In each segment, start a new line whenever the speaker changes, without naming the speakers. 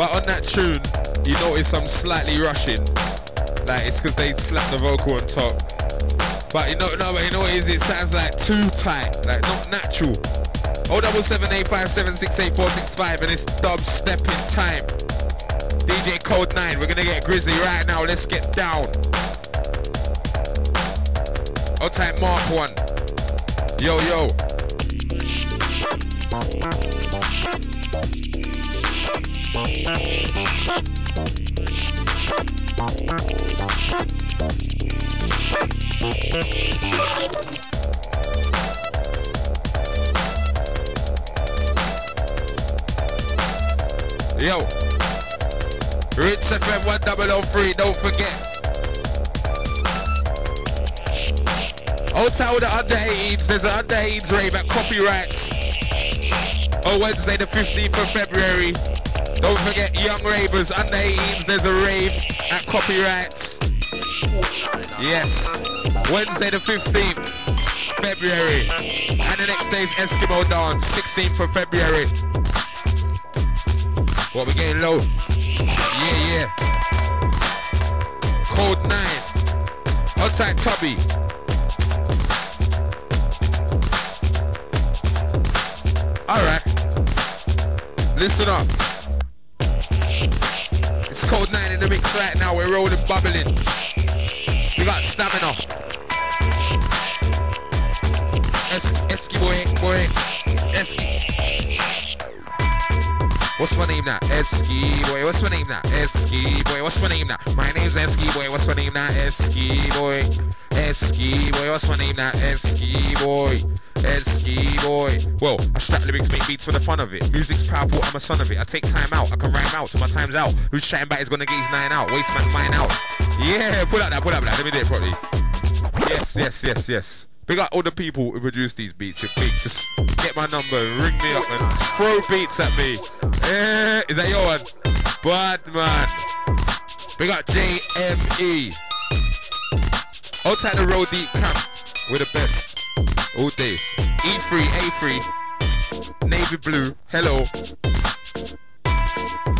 But on that tune, you notice I'm slightly rushing. Like it's because they slapped the vocal on top. But you know, no, but you know what it is? It sounds like too tight, like not natural. Oh, double seven eight five seven six eight four six five, and it's dub stepping time. DJ Kode 9, we're gonna get Grizzly right now. Let's get down. I'll type Mark 1. Yo, yo. Yo. Rinse FM 1003, don't forget. I'll tell the under 18s, there's an under 18s rave at Copyrights. On Wednesday the 15th of February. Don't forget Young Ravers, under 18s, there's a rave at Copyrights. Yes. Wednesday the 15th February. And the next day's Eskimo Dance, 16th of February. What we're getting low? Yeah, yeah. Kode 9. Outside Tubby. Alright. Listen up. 9 in the mix right now. We're rolling, bubbling. We got stamina. Es- Esky boy, boy. Esky. What's my name now? Esky boy. What's my name now? Esky boy. What's my name now? My name's Esky boy. What's my name now? Esky boy. Esky boy. What's my name now? Esky boy. Esky boy. Well, I strap lyrics, make beats for the fun of it. Music's powerful, I'm a son of it. I take time out, I can rhyme out till my time's out. Who's chatting about is gonna get his nine out? Waste man mine out. Yeah, pull out that, pull out that. Let me do it properly. Yes, yes, yes, yes. We got all the people who produce these beats. Your beats, just get my number, ring me up, and throw beats at me. Eh, is that your one? Bad man. We got JME. Outside the Roll Deep camp. We're the best. All day. E3, A3. Navy blue. Hello.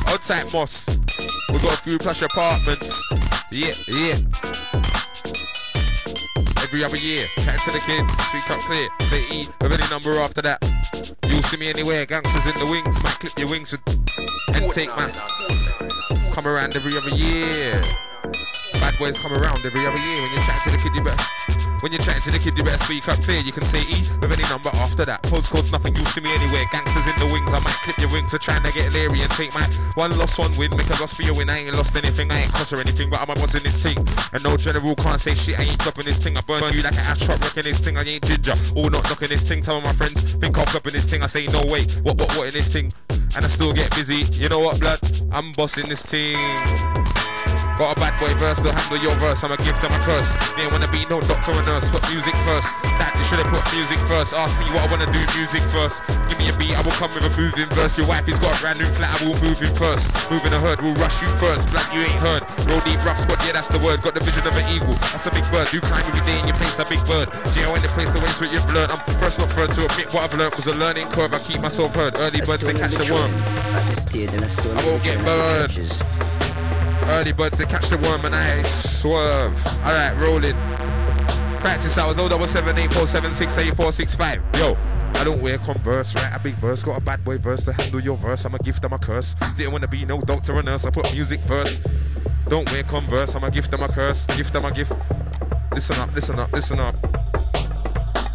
Outside Moss. We got a few plush apartments. Yeah, yeah every other year. Chatting to the kid, speak up clear. Say E with any number after that. You'll see me anywhere, gangsters in the wings. man, clip your wings and take man. Come around every other year. Bad boys come around every other year. When you're chatting to the kid, you better. When you're chatting to the kid, you better speak up clear. You can say E with any number after that. Postcode's nothing, you'll see me anywhere. Gangsters in the wings, I might clip your wings. for trying to get leery and take my one loss, one win. Make a loss for your win. I ain't lost anything, I ain't cost or anything, but I'm a boss in this team. And no general can't say shit, I ain't dropping this thing. I burn you like an ash truck, wrecking this thing. I ain't ginger. All not knocking this thing. Some of my friends think I'm dropping this thing. I say no way. What, what, what in this thing? And I still get busy. You know what, blood? I'm bossing this team. Got a bad boy verse to handle your verse. I'm a gift, I'm a curse. They wanna be no doctor or nurse. Put music first. That you should have put music first. Ask me what I wanna do, music first. Give me a beat, I will come with a moving verse. Your wife has got a brand new flat, I will move in first. Moving a herd, we'll rush you first. Black you ain't heard. Roll deep, rough squad, yeah, that's the word. Got the vision of an eagle. That's a big bird. You climb every day in your face, a big bird. Yeah, when the place to waste with your blood. I'm first not third to admit what I've learned was a learning curve. I keep myself heard. Early birds, they catch the worm. I won't get burned. Early birds, to catch the worm and I swerve. Alright, rolling. Practice hours 07784768465. Yo. I don't wear Converse, right? A big verse, got a bad boy verse to handle your verse. I'm a gift, I'm a curse. Didn't wanna be no doctor or nurse, I put music first. Don't wear Converse, I'm a gift, I'm a curse. Gift, I'm a gift. Listen up, listen up, listen up.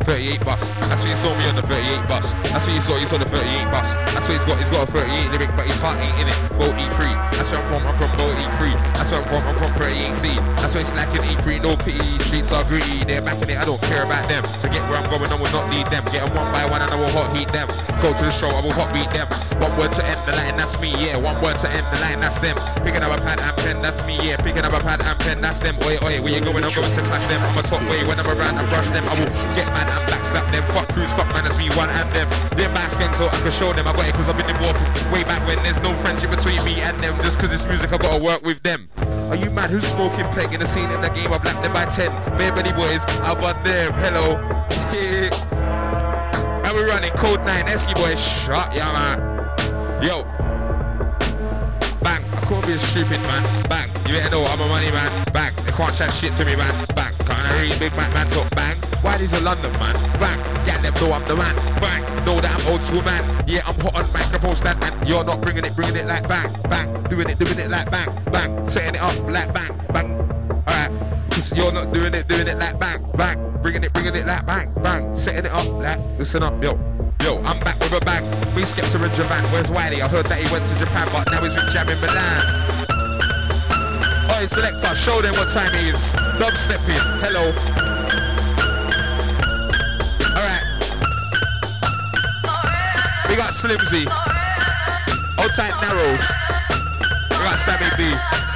38 bus. That's what you saw me on the 38 bus. That's what you saw. You saw the 38 bus. That's what he's got. He's got a 38 lyric, but his heart ain't in it. Bow E3. That's where I'm from. I'm from Bow E3. That's where I'm from. I'm from 38C. That's where it's lacking E3. No pity. Streets are gritty. They're back in it. I don't care about them. To get where I'm going, I will not need them. Get them one by one and I will hot heat them. Go to the show, I will hot beat them. One word to end the line, that's me. Yeah. One word to end the line, that's them. Picking up a pad and pen, that's me. Yeah. Picking up a pad and pen, that's them. Oi, oi. Where you going? I'm going to clash them. I'm a top way. When I'm around, I brush them. I will get mad and backslap them. Fuck crews, fuck man, it's me, one and them. They're masking so I can show them I got it cause I've been in war from way back when there's no friendship between me and them. Just cause it's music, I gotta work with them. Are you mad? Who's smoking peg in the scene in the game? I black them by 10. Bare many boys, how about them? Hello. and we're running Kode 9. SE boys, shot, yeah man. Yo. Bang, I can't be stupid, man. Bang. You better know I'm a money man. Bang. They can't chat shit to me, man. Bang. Can't I read big man, man talk. Bang. Why these a London, man? Bang. Yeah, them know I'm the man. Bang. Know that I'm old school, man. Yeah, I'm hot on microphone stand, man. You're not bringing it, bringing it like bang. Bang. Doing it, doing it like bang. Bang. Setting it up like bang. Bang. Alright. Cause you're not doing it, doing it like bang. Bang. Bringing it, bringing it like bang. Bang. Setting it up like, listen up, yo. Yo, I'm back with a bang. We skipped to in Japan. Where's Wiley? I heard that he went to Japan, but now he's with Jam in Milan. Oi, selector, show them what time it is. Dubstepping. Hello. We got Slimzy. Hold tight Narrows. We got Sammy B.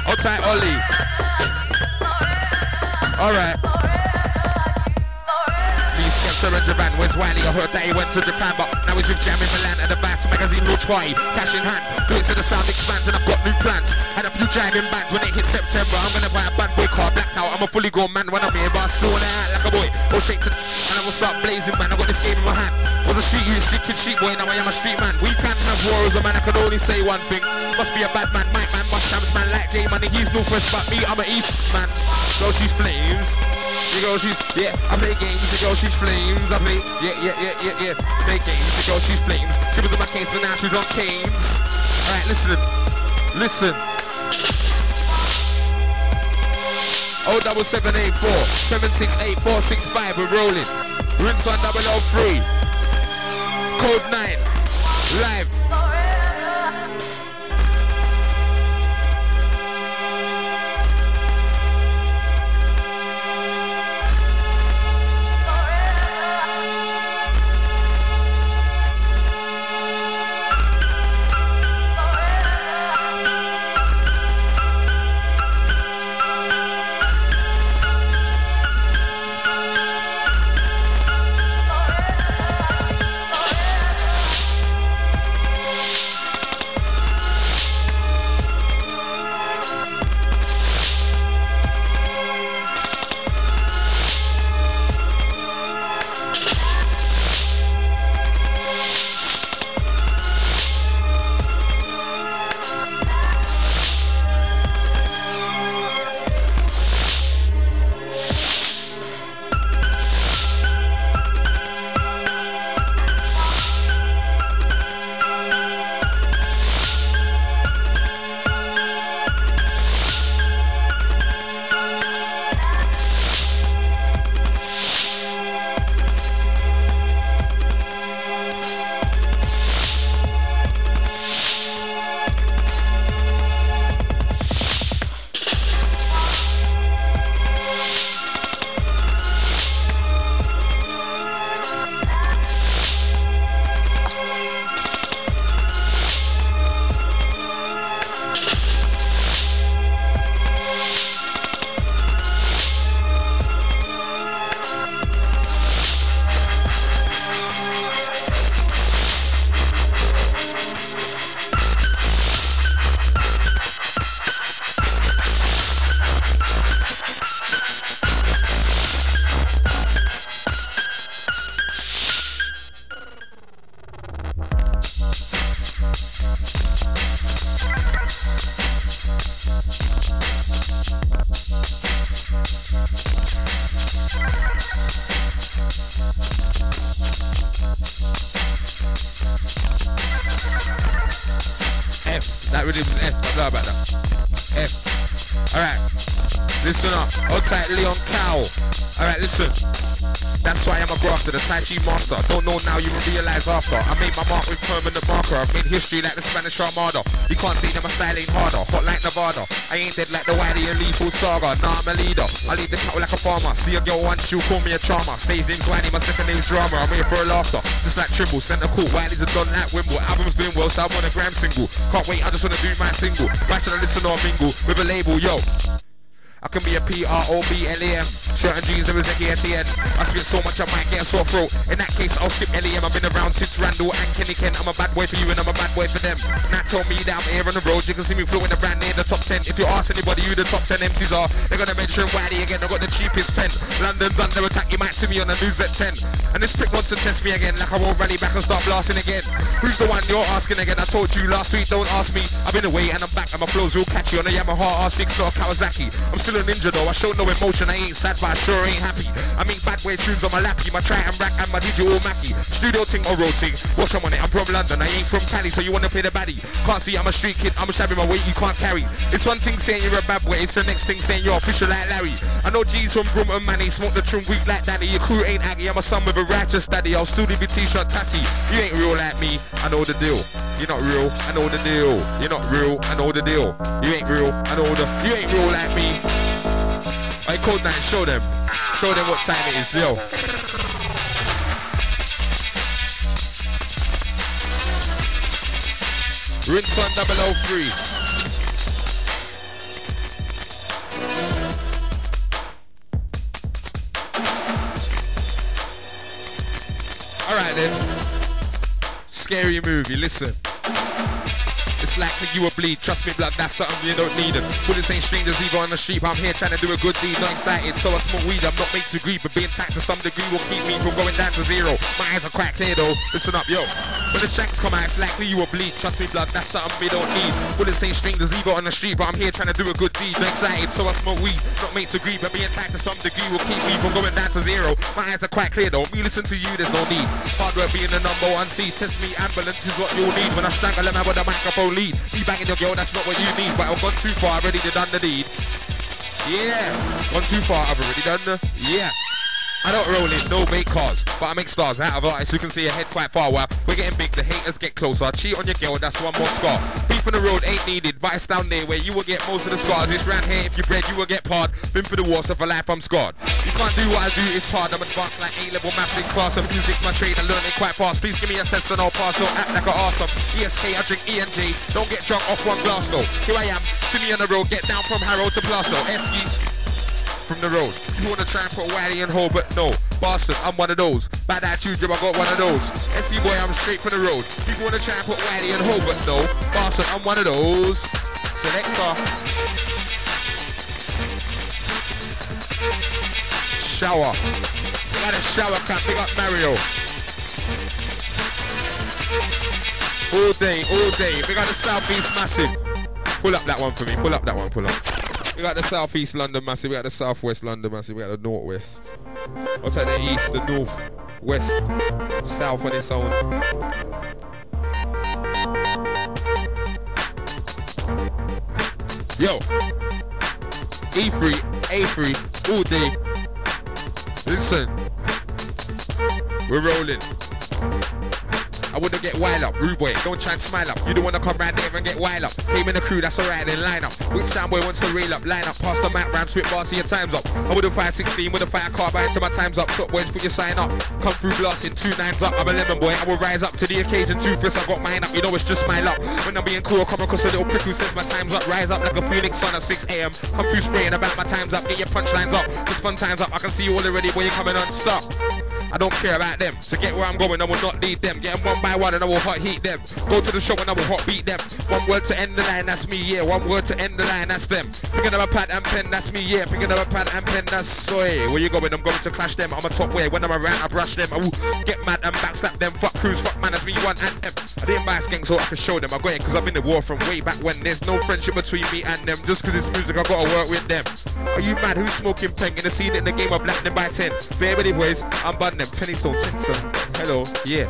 Hold tight Ollie. Alright. Sir in Japan, where's Wiley? I heard that he went to Japan, but now he's with Jam in Milan and the Bass magazine will try. Cash in hand, do it to the sound expands and I've got new plans. Had a few driving bands when it hit September. I'm gonna buy a bad boy car, blacked out. I'm a fully grown man when I'm here, but I still wanna act like a boy. Go straight to and I will start blazing, man. I got this game in my hand. Was a street youth, street kid, street boy, now I am a street man. We can't have wars, a man. I can only say one thing. Must be a bad man, Mike man, must man like J Money. He's Northwest, but me, I'm a East man. So she's flames. You go, she's, yeah, I play games, you go, she's flames, I play, yeah, yeah, yeah, yeah, yeah, play games, you go, she's flames, she was in my case, but now she's on canes. Alright, listen, listen. Oh, double seven eight four, seven six eight four six five, we're rolling. Rinse on double O three. Kode nine, live. History like the Spanish Armada. You can't see them, my style ain't harder. Hot like Nevada. I ain't dead like the Wiley and Lethal Saga. Nah, I'm a leader. I lead the cattle like a farmer. See a girl once, she'll call me a charmer. Stays in Granny, my second name's drama. I'm here for a laughter. Just like Trimble, center court. Wiley's a done like Wimble. Album's been well, so I want a gram single. Can't wait, I just wanna do my single. Why should I listen or mingle with a label, yo? I can be a P-R-O-B-L-A-M. Shirt and jeans, there was a at the end. I spit so much I might get a sore throat. In that case, I'll skip L-A-M. I've been around since Randall and Kenny Ken. I'm a bad boy for you and I'm a bad boy for them. Now tell me that I'm here on the road. You can see me floating around near the top 10. If you ask anybody who the top 10 MCs are, they're gonna mention Wiley again. I got the cheapest pen. London's under attack. You might see me on the news at 10. And this prick wants to test me again. Like I won't rally back and start blasting again. Who's the one you're asking again? I told you last week, don't ask me. I've been away and I'm back and my flow's real catchy on a Yamaha R6, not a Kawasaki. I'm still a ninja though. I show no emotion. I ain't sad, but I sure ain't happy. I mean bad way tunes on my lappy, my try rack and my digital Mackie. Studio ting or road ting. I'm on it. I'm from London. I ain't from Cali, so you wanna play the baddie. Can't see I'm a street kid. I'm a shabbing my weight you can't carry. It's one thing saying you're a bad boy. It's the next thing saying you're official like Larry. I know G's from Brum and Manny. Smoke the trim weak like daddy. Your crew ain't Aggie. I'm a son with a righteous daddy. I'll still leave your t-shirt tatty. You ain't real like me. I know the deal. You're not real. I know the deal. You're not real. I know the deal. You ain't real. I know the. You ain't real like me. I called that show them. Show them what time it is, yo. Rinse on 003. Alright then. Scary movie, listen. It's likely you will bleed. Trust me, blood, that's something you don't need. Bullets ain't strangers either on the street. I'm here trying to do a good deed. Not excited, so I smoke weed. I'm not made to greed, but being taxed to some degree will keep me from going down to zero. My eyes are quite clear though. Listen up, yo. When the shanks come out, it's likely you will bleed. Trust me, blood, that's something we don't need. Bullets ain't strangers either on the street, but I'm here trying to do a good deed. Not excited, so I smoke weed. Not made to greed, but being taxed to some degree will keep me from going down to zero. My eyes are quite clear though. Me listen to you, there's no need. Hard work being the number one C. Test me, ambulance is what you'll need. When I strangle a man with a microphone lead. Me banging your girl, that's not what you need. But I've gone too far, I've already done the deed. Yeah, gone too far, I've already done the. Yeah. I don't roll in no make cars, but I make stars out of artists who can see ahead quite far. While we're getting big, the haters get closer. I cheat on your girl, that's one more scar. Beef on the road ain't needed, but it's down there where you will get most of the scars. It's round here, if you bred, you will get parred. Been through the war, so for life I'm scarred. You can't do what I do, it's hard. I'm advanced like A-level maths in class, and music's my trade. I learn it quite fast. Please give me a test and I'll pass. Don't act like an awesome. ESK, I drink E&J. Don't get drunk off one glass though. Here I am, see me on the road, get down from Harrow to Plaistow. Esky from the road. You wanna try and put Wiley and Ho, but no. Bastard, I'm one of those. Bad attitude, I got one of those. SC boy, I'm straight for the road. People wanna try and put Wiley and Ho, but no. Bastard, I'm one of those. Selector. Shower. Got a shower cap, big up Mario. All day, all day. We got the Southeast massive. Pull up that one for me. Pull up that one, pull up. We got the southeast London massive, we got the southwest London massive, we got the northwest. I'll take the east, the north, west, south on its own. Yo, E3, A3, all day. Listen, we're rolling. I wouldn't get wild up. Rude boy, don't try and smile up. You don't wanna come round there and get wild up. Came in the crew, that's alright, then line up. Which sound boy wants to rail up? Line up, past the map, ram, spit bar, see your time's up. I would have 516 with a fire car by until my time's up. Top boys, put your sign up. Come through blasting, two nines up. I'm a lemon boy, I will rise up to the occasion. Two fists, I got mine up. You know it's just my luck. When I'm being cool, I come across a little prick who says my time's up. Rise up like a phoenix sun at 6 a.m. Come through spraying about my time's up. Get your punchlines up. This fun time's up. I can see you all already, boy, you're coming on. I don't care about them. To get where I'm going, I will not lead them. Get them one by one and I will hot heat them. Go to the show and I will hot beat them. One word to end the line, that's me, yeah. One word to end the line, that's them. Picking up a pad and pen, that's me, yeah. Picking up a pad and pen, that's soy. Where you going? I'm going to clash them. I'm a top way. When I'm around, I brush them. I will get mad and backslap them. Fuck crews, fuck man, that's me, one and them. I didn't buy a skank so I can show them. I got it because I've been in the war from way back when. There's no friendship between me and them. Just because it's music, I gotta work with them. Are you mad? Who's smoking pen? In the scene in the game of black by 10. Bear boys, I'm bun them. Stone, 10 stone. Hello, yeah.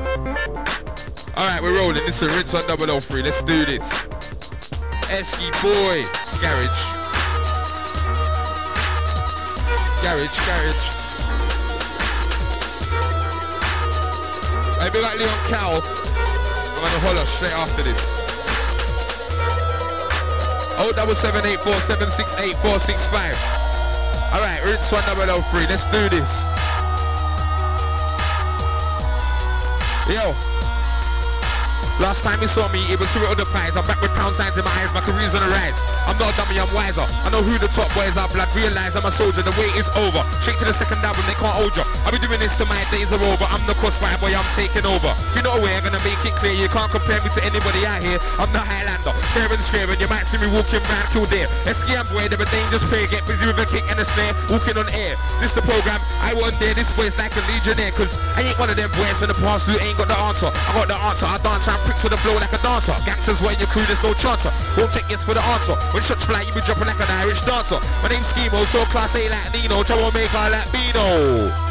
Alright, we're rolling. This is Rinse on 003. Let's do this. Esky boy. Garage. Garage, garage. Hey, big like Leon Cow. I'm gonna holler straight after this. Oh, double seven eight four seven six eight four six five. All right, rinse one double oh three. Let's do this. Yo. Last time you saw me, it was through other pies. I'm back with pound signs in my eyes, my career's on the rise. I'm not a dummy, I'm wiser. I know who the top boys are, blood. Realize I'm a soldier, the wait is over. Straight to the second album, they can't hold you. I've been doing this till my days are over. I'm the crossfire boy, I'm taking over. If you're not aware, I'm gonna make it clear. You can't compare me to anybody out here. I'm the Highlander, fair and square, and you might see me walking round Kildare. Escape boy, they're a dangerous prey. Get busy with a kick and a snare, walking on air. This the program, I want there. This boy's like a legionnaire, cause I ain't one of them boys from the past who ain't got the answer. I got the answer, I dance around quick to the flow like a dancer. Gangsters, what in your crew, there's no chancer. Won't take yes for the answer. When shots fly, you be dropping like an Irish dancer. My name's Schemo, so class A like Nino, troublemaker like Bino.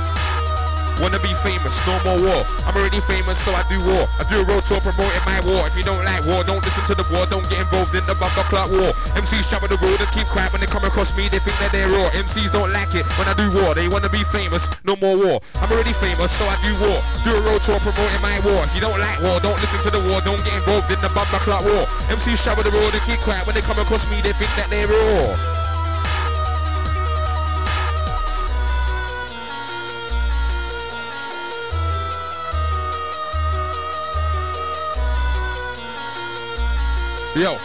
Wanna be famous, no more war. I'm already famous, so I do war. I do a road tour promoting my war. If you don't like war, don't listen to the war. Don't get involved in the bumper clock war. MCs travel the road and keep quiet when they come across me. They think that they're raw. MCs don't like it when I do war. They wanna be famous, no more war. I'm already famous, so I do war. Do a road tour promoting my war. If you don't like war, don't listen to the war. Don't get involved in the bumper clock war. MCs travel the road and keep quiet when they come across me. They think that they're raw. Yo,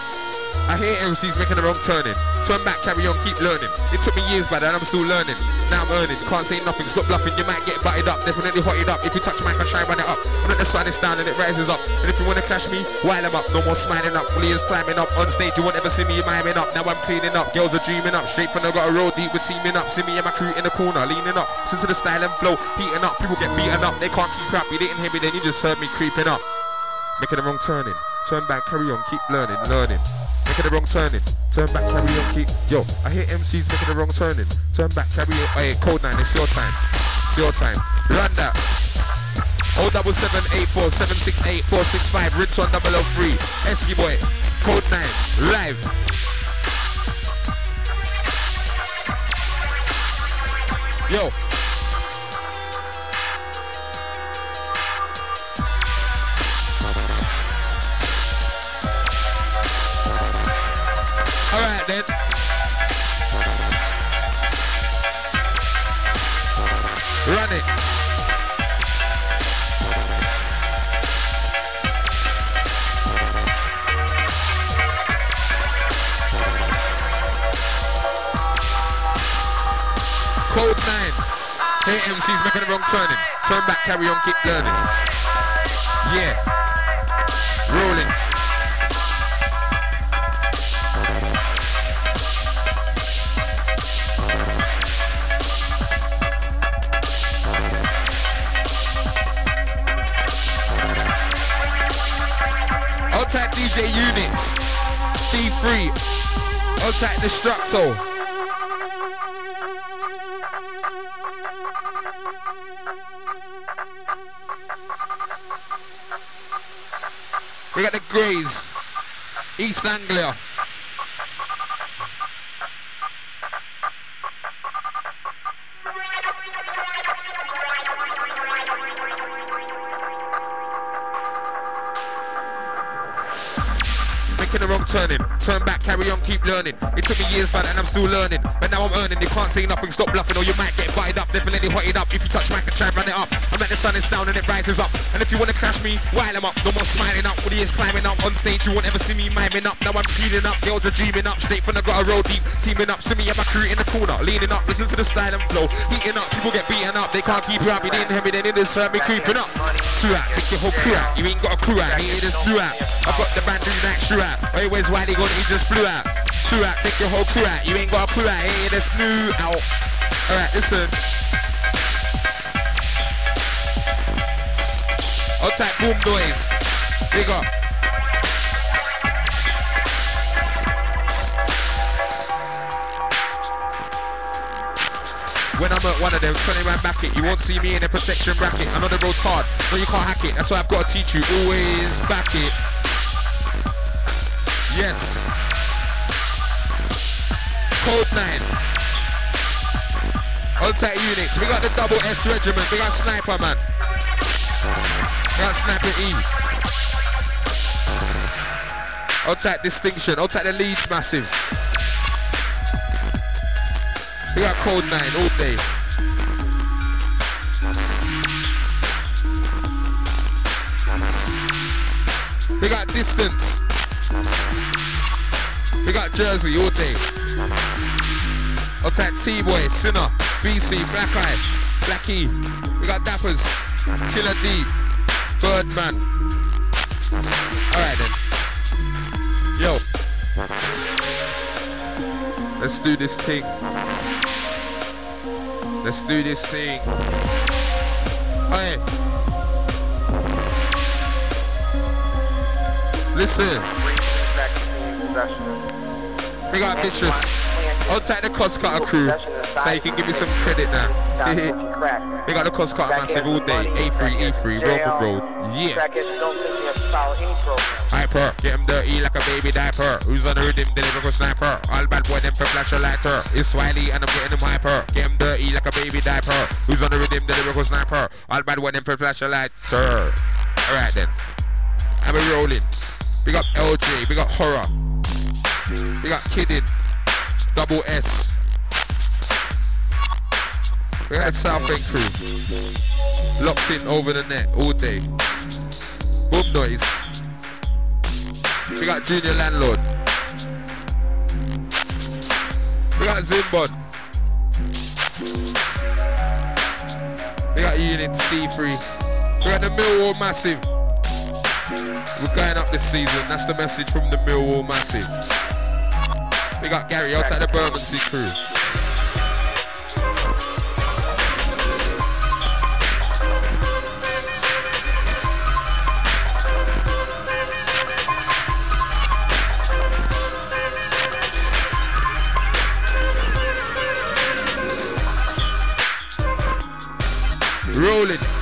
I hear MCs making the wrong turning. Turn back, carry on, keep learning. It took me years, but I'm still learning. Now I'm earning. Can't say nothing, stop bluffing. You might get butted up, definitely hotted up. If you touch mic, I try run it up. And then the sun is down and it rises up. And if you wanna clash me, while I'm up, no more smiling up. Williams climbing up on stage. You won't ever see me miming up. Now I'm cleaning up. Girls are dreaming up. Straight from the got a Roll Deep, we're teaming up. See me and my crew in the corner, leaning up. Listen to the style and flow, heating up. People get beaten up. They can't keep up. You didn't hear me, then you just heard me creeping up. Making the wrong turning. Turn back, carry on, keep learning, learning. Making the wrong turning. Turn back, carry on, keep. Yo, I hear MCs making the wrong turning. Turn back, carry on. Hey, Kode nine, it's your time. It's your time. Run that. O double seven eight four seven six eight four six five. Rinse on double O three. Esky boy. Kode nine. Live. Yo. Wrong turning. Turn back, carry on, keep learning. Yeah. Rolling. Contact DJ Units. D3. Contact Destructo. We got the Greys. East Anglia. Making the wrong turning. Turn back, carry on, keep learning. It took me years, man, and I'm still learning. But now I'm earning. You can't say nothing, stop bluffing, or you might get butted up. Definitely hotted up. If you touch and try run it up, I'm like the sun is down and it rises up. And if you wanna crash me, while I'm up, no more smiling up. All the years climbing up on stage, you won't ever see me miming up. Now I'm cleaning up, girls are dreaming up. Straight from the gutter, Roll Deep, teaming up. See me and my crew in the corner, leaning up. Listen to the style and flow, heating up. People get beaten up, they can't keep you up. You didn't hear me, then it just heard me creeping up. Two out, take your whole crew out. You ain't got a crew out, it is through out. I've got the band new that shoe out. Hey, where's Wiley gone? He just flew out. Two out, take your whole crew out. You ain't got a crew out, here is new out. Alright, listen. I'll type boom noise. Big up. When I'm at one of them 20 round back it, you won't see me in a protection bracket. I know the road's hard, no you can't hack it. That's why I've got to teach you. Always back it. Yes. Kode 9. On tight units. We got the double S regiment. We got sniper man. We got sniper E. Tight distinction. On tight the leads massive. We got Kode 9 all day. We got distance. We got Jersey all day. Attack T-Boy, Sinner, BC, Black Eye, Blackie. We got Dappers, Killer D, Birdman. Alright then. Yo. Let's do this thing. Let's do this thing. Hey. Listen. We got vicious. I'll take the cost cutter crew so you can give me some credit now. we got the cost cutter massive all day. A3, E3, Roman Road. Yeah. Hyper, get him dirty like a baby diaper. Who's on the rhythm, deliver a sniper. All bad boy, them for flash a lighter. It's Wiley and I'm getting him hyper. Get him dirty like a baby diaper. Who's on the rhythm, deliver a sniper. All bad boy, them for flash a lighter. Alright then. I'm a rolling. We got LJ, we got horror. We got kidding. Double S. We got South End crew. Locked in over the net all day. Boom noise. We got Junior Landlord. We got Zimbon. We got Unit C3. We got the Millwall Massive. We're going up this season. That's the message from the Millwall Massive. We got Gary outside the Bermondsey crew. Rolling.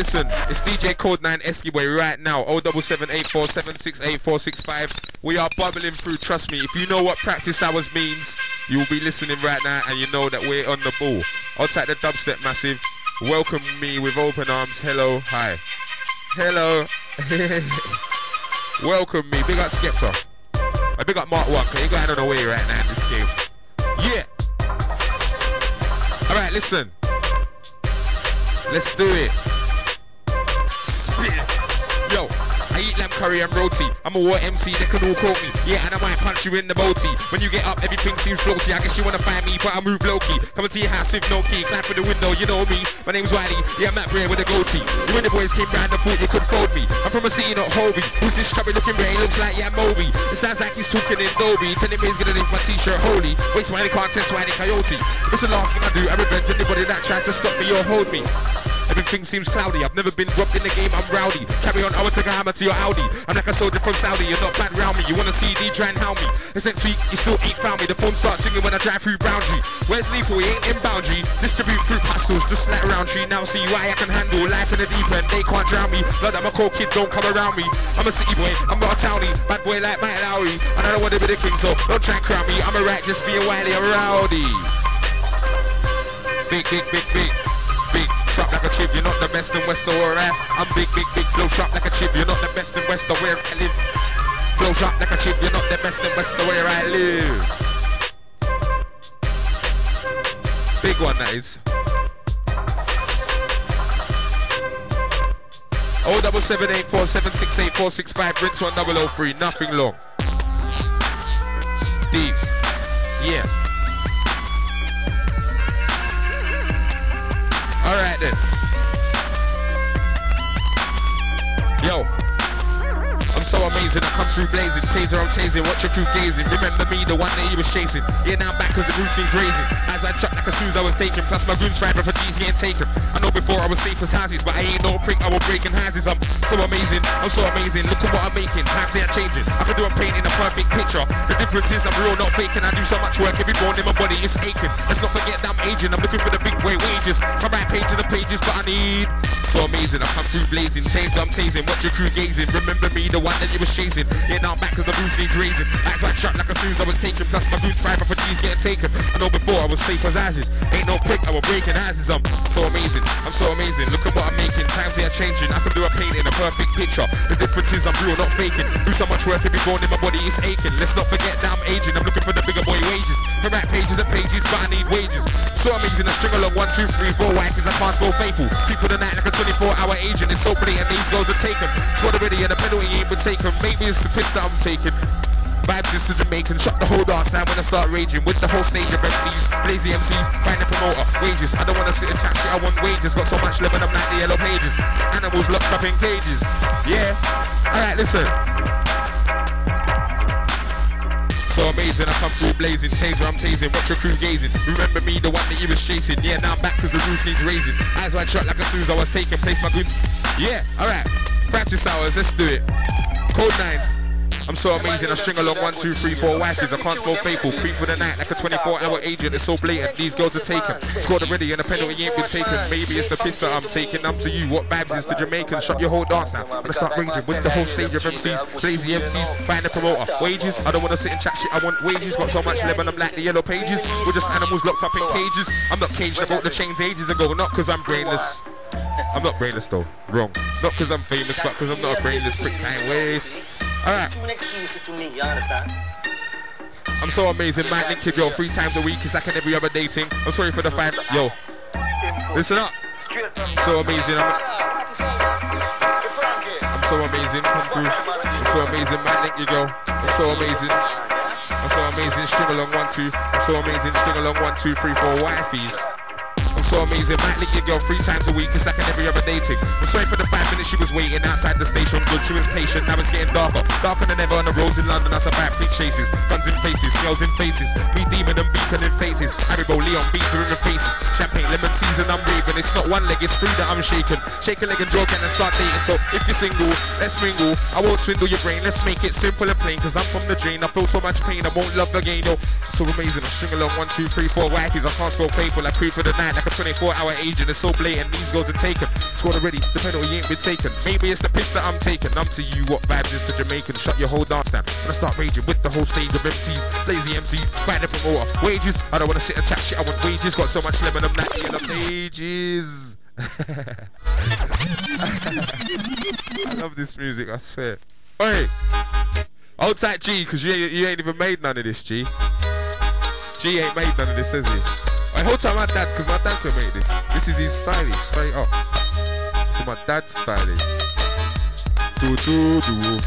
Listen, it's DJ Kode 9 Eskiboy right now. 07784768465. We are bubbling through, trust me. If you know what practice hours means, you will be listening right now and you know that we're on the ball. I'll take the dubstep massive. Welcome me with open arms. Hello, hi. Hello. Welcome me. Big up Skepta. I big up Mark Walker. You're going on the way right now in this game. Yeah. Alright, listen. Let's do it. I eat lamb curry and roti. I'm a war MC, they can all quote me. Yeah, and I might punch you in the boaty. When you get up, everything seems floaty. I guess you wanna find me, but I move low key. Coming to your house with no key. Climb through the window, you know me. My name's Wiley. Yeah, I'm that brain with a goatee. You when the boys came round and thought you could fold me. I'm from a city, not Hobie. Who's this chubby looking brain? Looks like yeah, Moby. It sounds like he's talking in Dolby. Telling me he's gonna leave my t-shirt holy. Wait, Smiley can't test Smiley Coyote. It's the last thing I do. I revenge anybody that tried to stop me or hold me. Everything seems cloudy. I've never been robbed in the game. I'm rowdy. Carry on. I will take a hammer to your Audi. I'm like a soldier from Saudi. You're not bad round me. You wanna CD? Try and hound me. It's next week. You still ain't found me. The phone starts singing when I drive through boundary. Where's lethal? He ain't in boundary. Distribute through pastels. Just let around tree. Now see why I can handle life in the deep end. They can't drown me. Blood, I'm a cold kid. Don't come around me. I'm a city boy. I'm not a townie. Bad boy like Mike Lowry. And I don't want to be the king, so don't try and crown me. I'm a rat. Just being wily. I'm rowdy. Big, big, big, big. Big. Shot like a chip, you're not the best in West where I I'm big, big, big, flow shot like a chip, you're not the best in West where I live. Flow shot like a chip, you're not the best in West where I live. Big one that is. Oh double seven eight four seven six eight four six five rinse one double oh three, nothing long. Deep. Yeah. Alright then. Yo. Amazing, I come through blazing. Taser, I'm tasing, watch your crew gazing. Remember me, the one that he was chasing. Yeah, now I'm back cause the roof thing's raising. As I chuck like a snooze I was taking. Plus my goons fried refugees getting taken. I know before I was safe as houses, but I ain't no prick, I was breaking houses. I'm so amazing, I'm so amazing. Look at what I'm making, times they are changing. I can do a painting a perfect picture. The difference is I'm real, not faking. I do so much work, every bone in my body is aching. Let's not forget that I'm aging, I'm looking for the big boy wages. Right page of the pages, but I need so amazing. I come through blazing, taser, I'm tasing. Watch your crew gazing. Remember me, the one that you was chasing. Yeah, now I'm back cause the roof needs raising. Why I shot like as soon I was taken. Plus my goons five for G's getting taken. I know before I was safe as asses. Ain't no prick, I was breaking asses. I'm so amazing. I'm so amazing. Look at what I'm making. Times they are changing. I can do a painting, a perfect picture. The difference is I'm real, not faking. Do so much work every born in my body is aching. Let's not forget that I'm aging. I'm looking for the bigger boy wages. I write pages and pages, but I need wages. So amazing. I string along one, two, three, four. Cause I can't spell faithful. Keep for the night like a 24 hour agent. It's so blatant. These goals are taken. Squad already and the penalty ain't been taken. Maybe it's the piss that I'm taking. Bad is to Jamaican, shut the whole dance down when I start raging. With the whole stage of MCs, lazy MCs, find a promoter, wages. I don't wanna sit and chat shit, I want wages. Got so much living, I'm like the yellow pages. Animals locked up in cages, yeah. Alright, listen. So amazing, I come through blazing, taser, I'm tasing, watch your crew gazing. Remember me, the one that you was chasing. Yeah, now I'm back cause the roof needs raising. Eyes wide shut like a as I was taking place, my good. Yeah, alright. Practice hours, let's do it. Kode 9. I'm so amazing, I string along one, two, three, four wifeys. I can't spell faithful. Creep for the night like a 24 hour agent. It's so blatant. These girls are taken. Scored already and the penalty ain't been taken. Maybe it's the piss that I'm taking. I'm to you. What vibes is the Jamaican? Shut your whole dance now. I'm gonna start raging with the whole stage of MCs. Lazy MCs, find a promoter. Wages, I don't wanna sit and chat shit. I want wages. Got so much lemon, I'm like the yellow pages. We're just animals locked up in cages. I'm not caged, I broke the chains ages ago. Not cause I'm brainless. I'm not brainless though. Wrong. Not because I'm famous, but because I'm not a brainless prick time waste. Alright. I'm so amazing, man. Link your girl three times a week. It's like an every other dating. I'm sorry for the fan. Yo. Listen up. So amazing. I'm, I'm so amazing. Come through. I'm so amazing, man. Link your girl. I'm so amazing. I'm so amazing. String along one, two. I'm so amazing. String along one, two, three, four. Wifeys. So amazing, might link your girl three times a week, it's like an every other dating. I'm sorry for the five minutes she was waiting outside the station. Good, she was patient, now it's getting darker. Darker than ever on the roads in London, that's about freak chases. Guns in faces, girls in faces. Me demon and beacon in faces. Haribo, Leon, beats her in the faces. Champagne, lemon season, I'm raving. It's not one leg, it's three that I'm shaking. Shake a leg and joke and start dating. So if you're single, let's mingle. I won't swindle your brain, let's make it simple and plain. Cause I'm from the drain, I feel so much pain, I won't love again. Yo, so amazing, I string along one, two, three, four wackies. I can't spell faithful, I creep for the night like a 24 hour agent. It's so blatant, these girls are taken. Scored already, the penalty ain't been taken. Maybe it's the piss that I'm taking. I'm to you, what vibes is to Jamaican? Shut your whole dance down. When I start raging with the whole stage of MCs, lazy MCs, find a promoter. Wages, I don't wanna sit and chat shit, I want wages. Got so much lemon, I'm not in the pages. I love this music, I swear. Oi! Hold tight, G, because you, you ain't even made none of this, G. G ain't made none of this, has he? I hold tight my dad, because my dad can make this. This is his stylish, straight up. Is my dad's stylish. Do do do.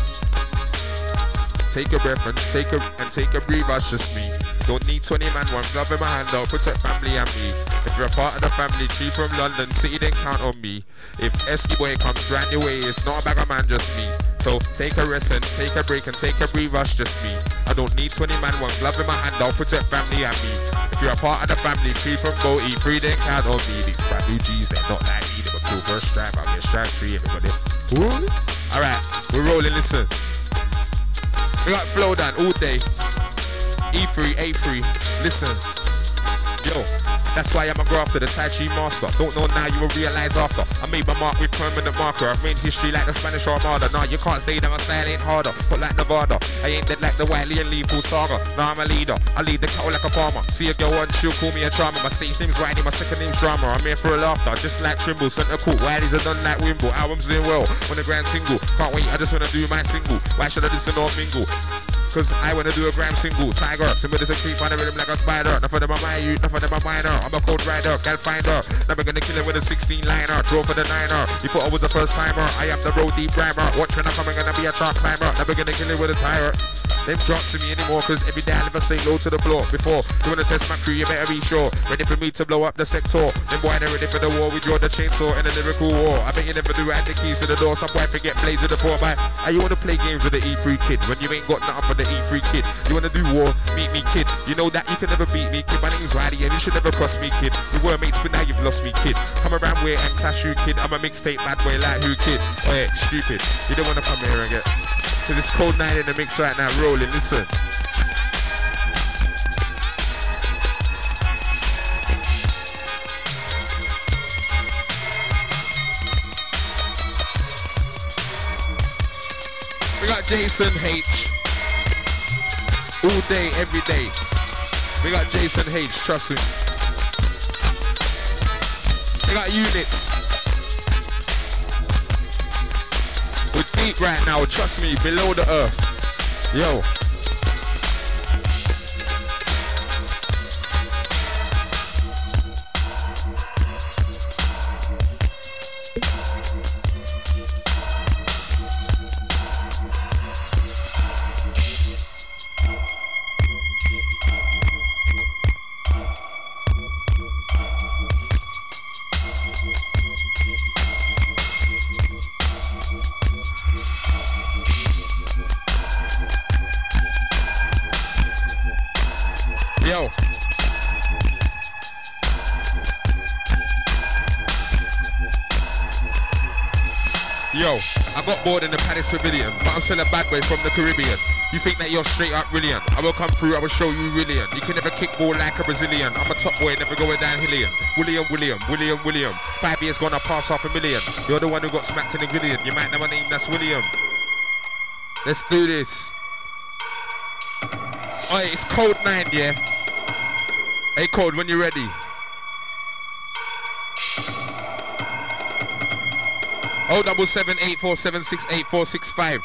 Take a breath and take a and take a breathe. That's just me. Don't need 20 man, one glove in my hand. I'll protect family and me. If you're a part of the family, tree from London City, then count on me. If Esky boy comes round your way, it's not a bag of man, just me. So take a rest and take a break and take a breathe. That's just me. I don't need 20 man, one glove in my hand. I'll protect family and me. If you're a part of the family, tree from Boaty, free, then count on me. These brand new G's, they're not me. They were two first stripe. I'm your strike three. Everybody. Alright, we're rolling. Listen. We got flow down all day. E3, A3. Listen. Yo, that's why I'm a grafter, the Tai Chi master. Don't know now, you will realize after. I made my mark with permanent marker. I've made history like the Spanish Armada. Nah, you can't say that my style ain't harder. But like Nevada, I ain't dead like the Wiley and Lethal saga. Nah, I'm a leader. I lead the cattle like a farmer. See a girl and she'll call me a charmer. My stage name's Riley, my second name's Drama. I'm here for a laughter, just like Trimble. Center court, Wiley's are done like Wimble. Album's doing well. When the grand single, can't wait, I just wanna do my single. Why should I listen or mingle? Cause I wanna do a gram single, tiger. Simmer this a creep on the rhythm like a spider. Nothing of my youth, enough of them are minor. Uh. I'm a cold rider, gal finder. Never gonna kill it with a 16 liner. Draw for the niner. You thought I was a first timer. I am the Roll Deep rhymer. Watch when I'm coming, gonna be a chalk climber. Never gonna kill it with a tire. Them drops to me anymore, cause every day I never stay low to the floor. Before you wanna test my crew, you better be sure. Ready for me to blow up the sector. Them boy they ready for the war. We draw the chainsaw in a lyrical war. I bet you never do add the keys to the door. Some boy forget plays with the poor by. Are you wanna play games with the E3 kid when you ain't got nothing for the E3 kid? You wanna do war? Meet me, kid. You know that you can never beat me, kid. My name's Riley and you should never cross lost me, kid. You were mates, but now you've lost me, kid. Come around where and clash you, kid. I'm a mixtape bad boy like who, kid. Oh, yeah, stupid. You don't want to come here and get... Cause it's cold night in the mix right now, rolling, listen. We got Jason H. All day, every day. We got Jason H, trust me. We got units. We're deep right now, trust me, below the earth. Yo. Pavilion, but I'm still a bad boy from the Caribbean. You think that you're straight up brilliant? I will come through, I will show you brilliant. You can never kick ball like a Brazilian. I'm a top boy, never going down hillian. William, William, William, William. Five years gone, I pass half a million. You're the one who got smacked in the grillion. You might know my name, that's William. Let's do this. Alright, it's Kode 9, yeah? Hey, Kode, when you're ready. 07784768465.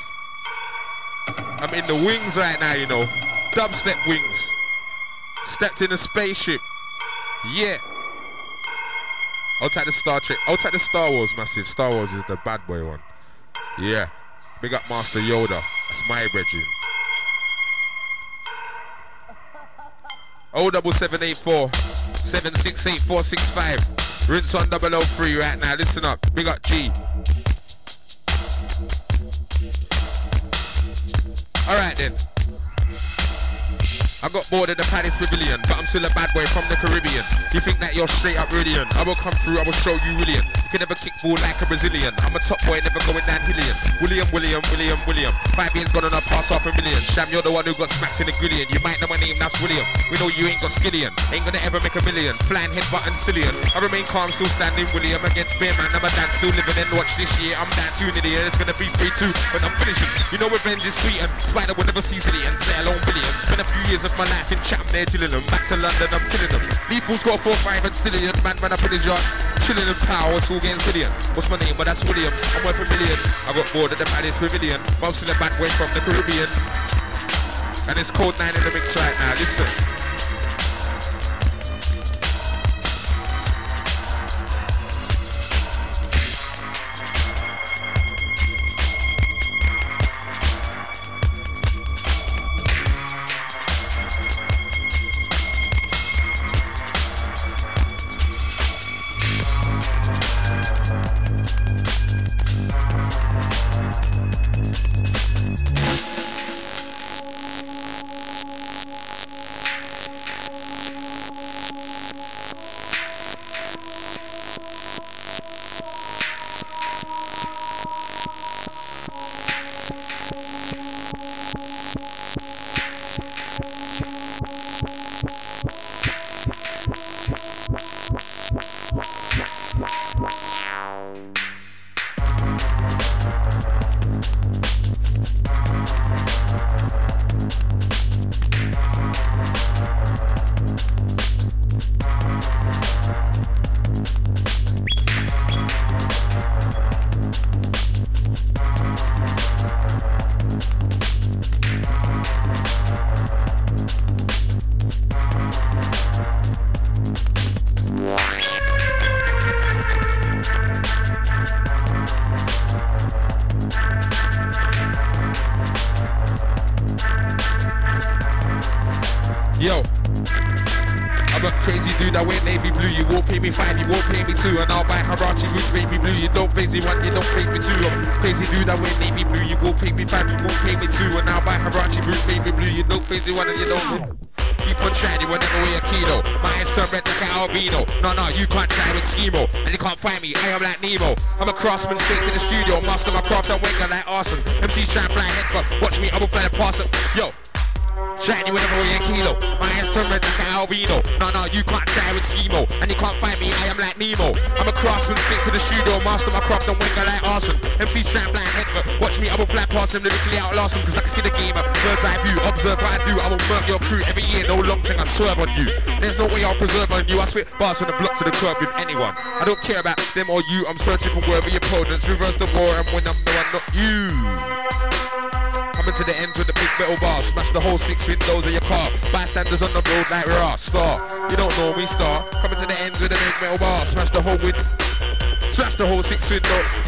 I'm in the wings right now, you know. Dubstep wings. Stepped in a spaceship. Yeah. I'll take the Star Trek. I'll take the Star Wars massive. Star Wars is the bad boy one. Yeah. Big up Master Yoda. That's my brethren. 07784 768465. Rinse on double O three right now. Listen up. Big up G. Alright then. I got bored of the Palace Pavilion, but I'm still a bad boy from the Caribbean. You think that you're straight up brilliant? I will come through, I will show you brilliant. Can never kick ball like a Brazilian. I'm a top boy, never going down hillian. William, William, William, William. Five years gone on a pass half a million. Sham, you're the one who got smacked in the grillion. You might know my name, that's William. We know you ain't got skillion. Ain't gonna ever make a million. Flying head button sillion. I remain calm, still standing William against Bear Man. I'm a dance, still living and watch this year. I'm down to an idiot. It's gonna be free too when I'm finishing. You know revenge is sweet and Spider will never see city and say alone billion. Spend a few years of my life in chat there chilling them. Back to London, I'm killing them. Lethal's got 4-5 and Stillion. Man ran up in his yard. Chilling in power, What's my name? But that's William. I'm worth a million. I got bored at the Palace Pavilion. Mostly the back way from the Caribbean. And it's Kode 9 in the mix right now. Listen. Lyrically cause I can see the game. Bird's eye view, observe what I do. I will murk your crew every year, no long thing I swerve on you. There's no way I'll preserve on you. I spit bars from the block to the curb with anyone. I don't care about them or you. I'm searching for worthy opponents. Reverse the war and win. I'm the one, not you. Coming to the end with the big metal bar. Smash the whole six windows of your car. Bystanders on the road like we raw star. You don't know me, star. Coming to the end with the big metal bar. Smash the whole win. Smash the whole six window.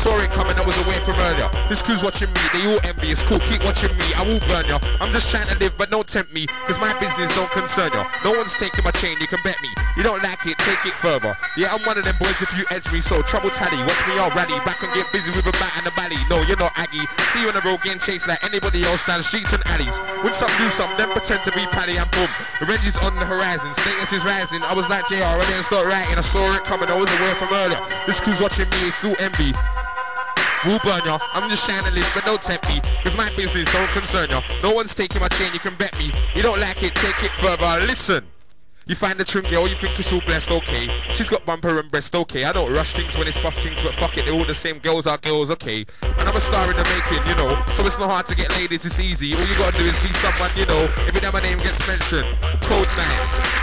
Saw it coming, I was away from earlier. This crew's watching me, they all envy. It's cool, keep watching me, I will burn ya. I'm just trying to live, but don't tempt me, cause my business don't concern ya. No one's taking my chain, you can bet me. You don't like it, take it further. Yeah, I'm one of them boys if you edge me, so trouble tally. Watch me all rally, back and get busy with a bat and a bally. No, you're not Aggie. See you on the road getting chased like anybody else down streets and alleys. Win some, do some, then pretend to be Paddy and boom. Reggie's on the horizon, status is rising. I was like JR, I didn't start writing, I saw it coming, I was away from earlier. This crew's watching me, it's all envy. We'll burn ya. I'm just live, but don't tempt me. Cause my business don't concern ya. No one's taking my chain, you can bet me. You don't like it, take it further. Listen. You find the trim girl, you think it's all blessed, okay. She's got bumper and breast, okay. I don't rush things when it's buff things, but fuck it, they're all the same. Girls are girls, okay. And I'm a star in the making, you know. So it's not hard to get ladies, it's easy. All you gotta do is be someone, you know. Every time my name gets mentioned. Code man.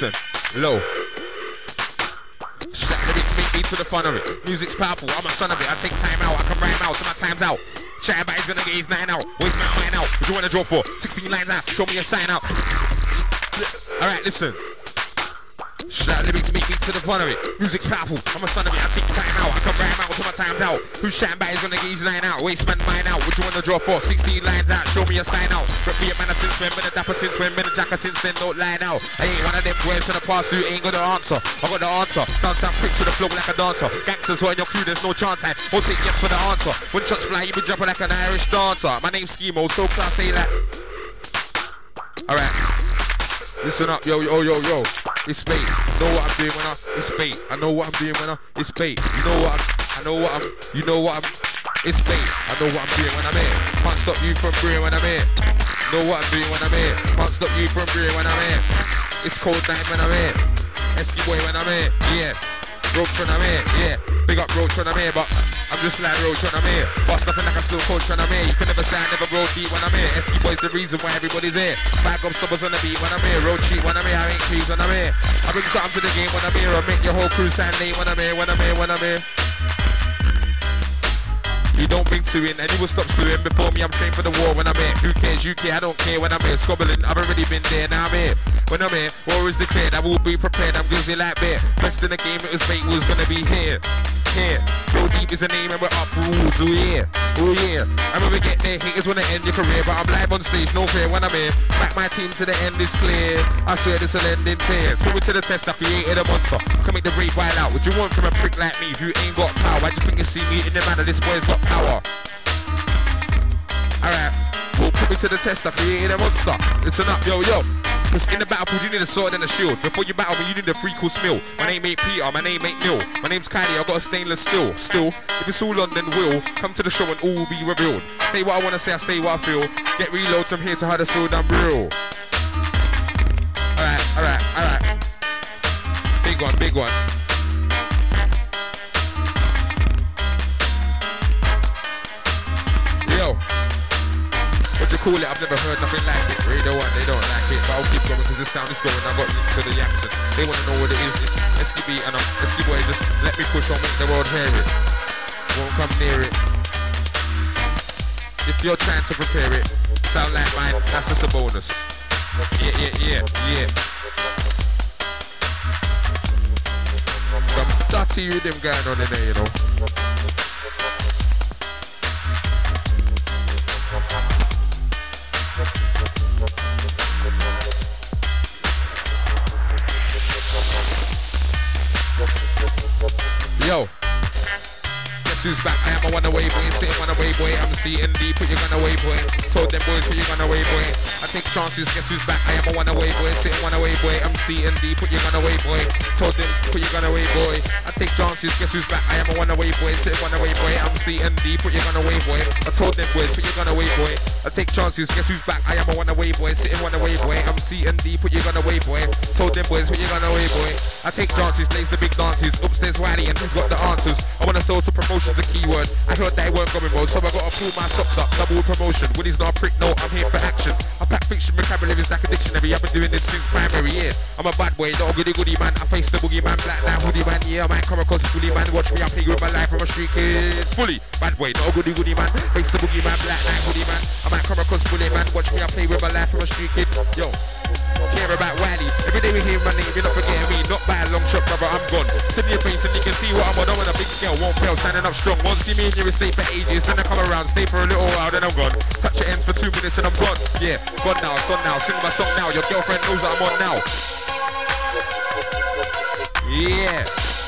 Listen. Low. Strap the beats, make me to the fun of it. Music's powerful, I'm a son of it. I take time out, I can rhyme out, so my time's out. Chatting about gonna get his nine out. Where's my mind out? What you wanna draw for? 16 lines out, show me a sign out. Alright, listen. Shout lyrics make me to the fun of it. Music's powerful, I'm a son of it. I take time out, I come rhyme out till my time's out. Who's shouting back is gonna get his line out. Waste man mine out. What you wanna draw for? 16 lines out, show me a sign out. Rep be a man since when, been a dapper since when, been a jacker since then, don't line out. I ain't one of them words in the past who ain't got the answer. I got the answer. Dance out quick to the flow like a dancer. Gangsters who in your crew, there's no chance. I won't take yes for the answer. When shots fly, you be jumping like an Irish dancer. My name's Schemo, so class, say that. Alright. Listen up, yo, yo, yo, yo. It's bait. Know what I'm doing when I. It's bait. I know what I'm doing when I. It's bait. You know what I'm. I know what I'm. You know what I'm. It's bait. I know what I'm doing when I'm here. Can't stop you from brewing when I'm here. Know what I'm doing when I'm here. Can't stop you from brewing when I'm here. It's cold night when I'm here. Esky boy when I'm here. Yeah. Roach when I'm here. Yeah. Big up Roach when I'm here, but I'm just like Roach when I'm here. Boss nothing like a slow coach when I'm here. You can never say I never roll deep when I'm here. Esky boy's the reason why everybody's here. Back up stoppers on the beat when I'm here. Road cheap when I'm here. I ain't trees when I'm here. I bring something to the game when I'm here. I make your whole crew sound late when I'm here. When I'm here. When I'm here. You don't bring two in and you will stop slewing before me I'm trained for the war when I'm here. Who cares, care, I don't care when I'm here. Squabbling, I've already been there, now I'm here. When I'm here, war is declared, I will be prepared. I'm guilty like bear Best in the game, it was fate was gonna be here. Here, go deep is a name and we're up for rules, oh yeah. Oh yeah, I remember get there, haters wanna end your career But I'm live on stage, no fear. When I'm here Back my team to the end is clear. I swear this will end in tears. Put me to the test, I created a monster. Can make the rave wild out. What you want from a prick like me? If you ain't got power? Why do you think you see me in the manner? This boy's got power? Alright, well put me to the test, I created a monster. Listen up, yo, yo. Cause in the battlefield you need a sword and a shield. Before you battle me you need a free cool smell My name ain't Peter, my name ain't Neil. My name's Kylie, I got a stainless steel. Still, if it's all London will Come to the show and all will be revealed. Say what I wanna say, I say what I feel. Get reloads from here to Huddersfield and Brill Alright, alright, alright Big one, big one call it? I've never heard nothing like it. Radio One, they don't like it, but I'll keep going because the sound is going. I got into the accent. They want to know what it is. It's Esky and I'm Esky boy. Just let me push on, make the world hear it. Won't come near it. If you're trying to prepare it, sound like mine. That's just a bonus. Yeah, yeah, yeah, yeah. Some dirty rhythm going on in there, you know. Yo. Who's back? I am a one away boy, sitting one away boy. I'm CND, put your gun away boy. Told them boys, put your gun away boy. I take chances, guess who's back? I am a one away boy, sitting one away boy. I'm CND, put your gun away boy. Told them, put your gun away boy. I take chances, guess who's back? I am a one away boy, sitting one away boy. I'm CND, put your gun away boy. I told them boys, put your gun away boy. I take chances, guess who's back? I am a one away boy, sitting one away boy. I'm CND, put your gun away boy. Told them boys, put your gun away boy. I take chances, plays the big dances. Upstairs Wiley and he's got the answers. I wanna sell to promotions a keyword. I heard it weren't going well, so I gotta pull my socks up. Double promotion. Woody's not a prick, no, I'm here for action. I pack fiction, vocabulary is like a dictionary. I've been doing this since primary year. I'm a bad boy, not a goody goody man. I face the boogie man, black now hoodie man. Yeah, I might come across fully man. Watch me, I play with my life from a street kid. Fully bad boy, not a goody goody man. Face the boogie man, black now hoodie man. I might come across fully man. Watch me, I play with my life from a street kid. Yo. Care about Wiley. Every day we hear my name, you're not forgetting me. Not by a long shot, brother, I'm gone. Send me your face and you can see what I'm on. I'm on a big scale, won't fail, standing up strong. Won't see me in your estate for ages. Then I come around, stay for a little while, then I'm gone. Touch your ends for two minutes and I'm gone. Yeah, gone now, son now. Sing my song now. Your girlfriend knows that I'm on now. Yeah.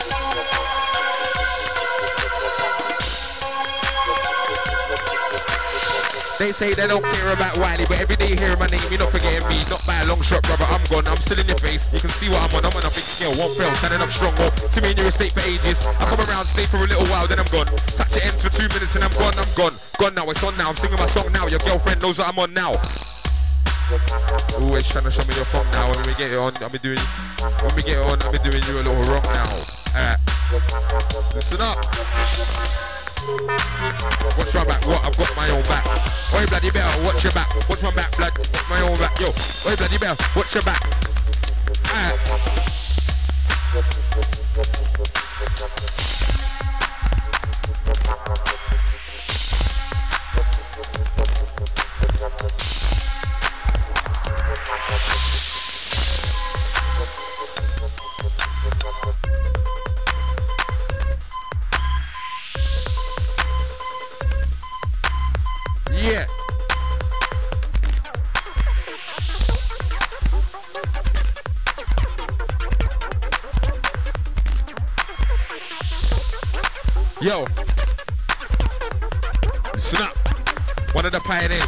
They say they don't care about Wiley, but every day you hear my name, you're not forgetting me. Not by a long shot, brother, I'm gone. I'm still in your face. You can see what I'm on. I'm on a big scale, won't fail, standing up strong. Oh, to me in your estate for ages. I come around, stay for a little while, then I'm gone. Touch your ends for two minutes and I'm gone, I'm gone. Gone now, it's on now. I'm singing my song now. Your girlfriend knows what I'm on now. Always trying to show me your phone now. When we get it on, I'll be doing. When we get it on, I'll be doing you a little wrong now. Alright. Listen up. Watch my back, what? I've got my own back. Oi, bloody bell, watch your back. Watch my back, blood. My own back, yo. Oi, bloody bell, watch your back. Alright. Yeah.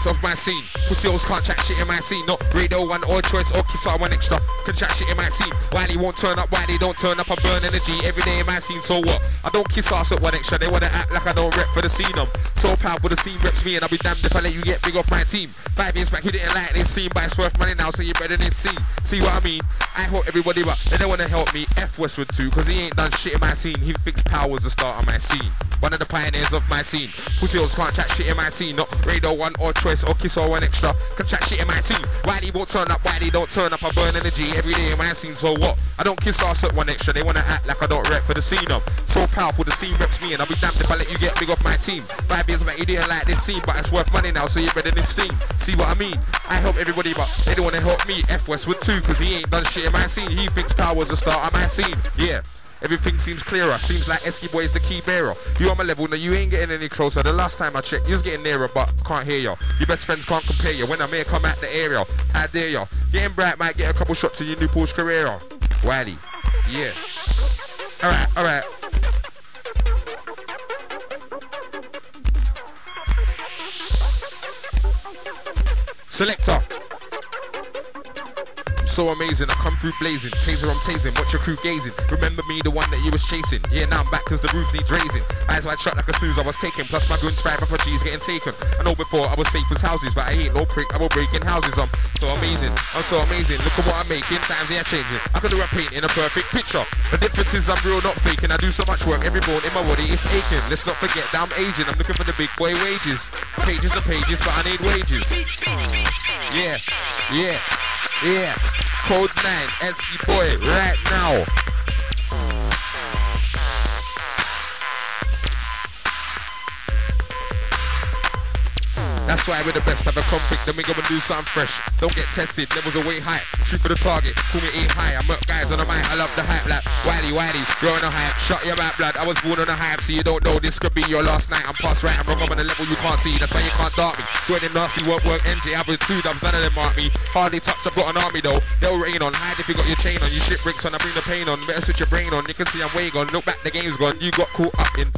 Of my scene. Pussy hoes can't chat shit in my scene. Not radio one or choice or kiss one extra. Can chat shit in my scene. Wiley won't turn up, Wiley don't turn up. I burn energy every day in my scene. So what? I don't kiss ass at one extra. They wanna act like I don't rep for the scene. I'm so powerful the scene reps me and I'll be damned if I let you get big off my team. Five years back you didn't like this scene, but it's worth money now, so you're better than scene. See what I mean? I help everybody, but they don't wanna help me. F Westwood too, cause he ain't done shit in my scene. He thinks power's the start of my scene. One of the pioneers of my scene. Pussy hoes can't chat shit in my scene. Not radio one or choice or kiss or one extra. Can chat shit in my scene. Wiley won't turn up, Wiley don't turn up. I burn energy every day in my scene. So what? I don't kiss ass at one extra. They wanna act like I don't rep for the scene. I'm so powerful, the scene reps me, and I'll be damned if I let you get big off my team. Five years back, you didn't like this scene, but it's worth money now, so you're better than this scene. See what I mean? I help everybody, but they don't wanna help me. F Westwood too, cause he ain't done shit in my scene. He thinks power's the start of my scene. Yeah. Everything seems clearer. Seems like Esky Boy is the key bearer. You on my level, now you ain't getting any closer. The last time I checked, you was getting nearer, but can't hear you. Your best friends can't compare you. When I may come out the area, I dare you? Getting bright might get a couple shots in your new Porsche Carrera. Wiley, yeah. Alright, alright. Selector. So amazing, I come through blazing. Taser, I'm tasing. Watch your crew gazing. Remember me, the one that you was chasing. Yeah, now I'm back cause the roof needs raising. Eyes wide shut like a snooze, I was taking. Plus my guns five for G's getting taken. I know before I was safe as houses, but I ain't no prick. I will breaking houses. I'm so amazing. I'm so amazing. Look at what I'm making. Times they are changing. I could do a paint in a perfect picture. The difference is I'm real, not faking. I do so much work every bone in my body, is aching. Let's not forget that I'm aging. I'm looking for the big boy wages. Pages are pages, but I need wages. Yeah, yeah, yeah. Kode 9, Esky Boy, right now. That's why we're the best. Have a conflict, then we go and do something fresh. Don't get tested, levels are way high. Shoot for the target, call me aim high. I'm up guys on the mic, I love the hype like Wiley Wiley's growing a hype. Shut your mouth, blood. I was born on a hype, so you don't know this could be your last night. I'm past right, I'm wrong, I'm on a level you can't see. That's why you can't dark me. Joining nasty work, work, NJ, I've two dubs, none of them mark me. Hardly touched, I've got an army though. They'll rain on, hide if you got your chain on. You shit bricks on, I bring the pain on. Better switch your brain on. You can see I'm way gone. Look back, the game's gone. You got caught up in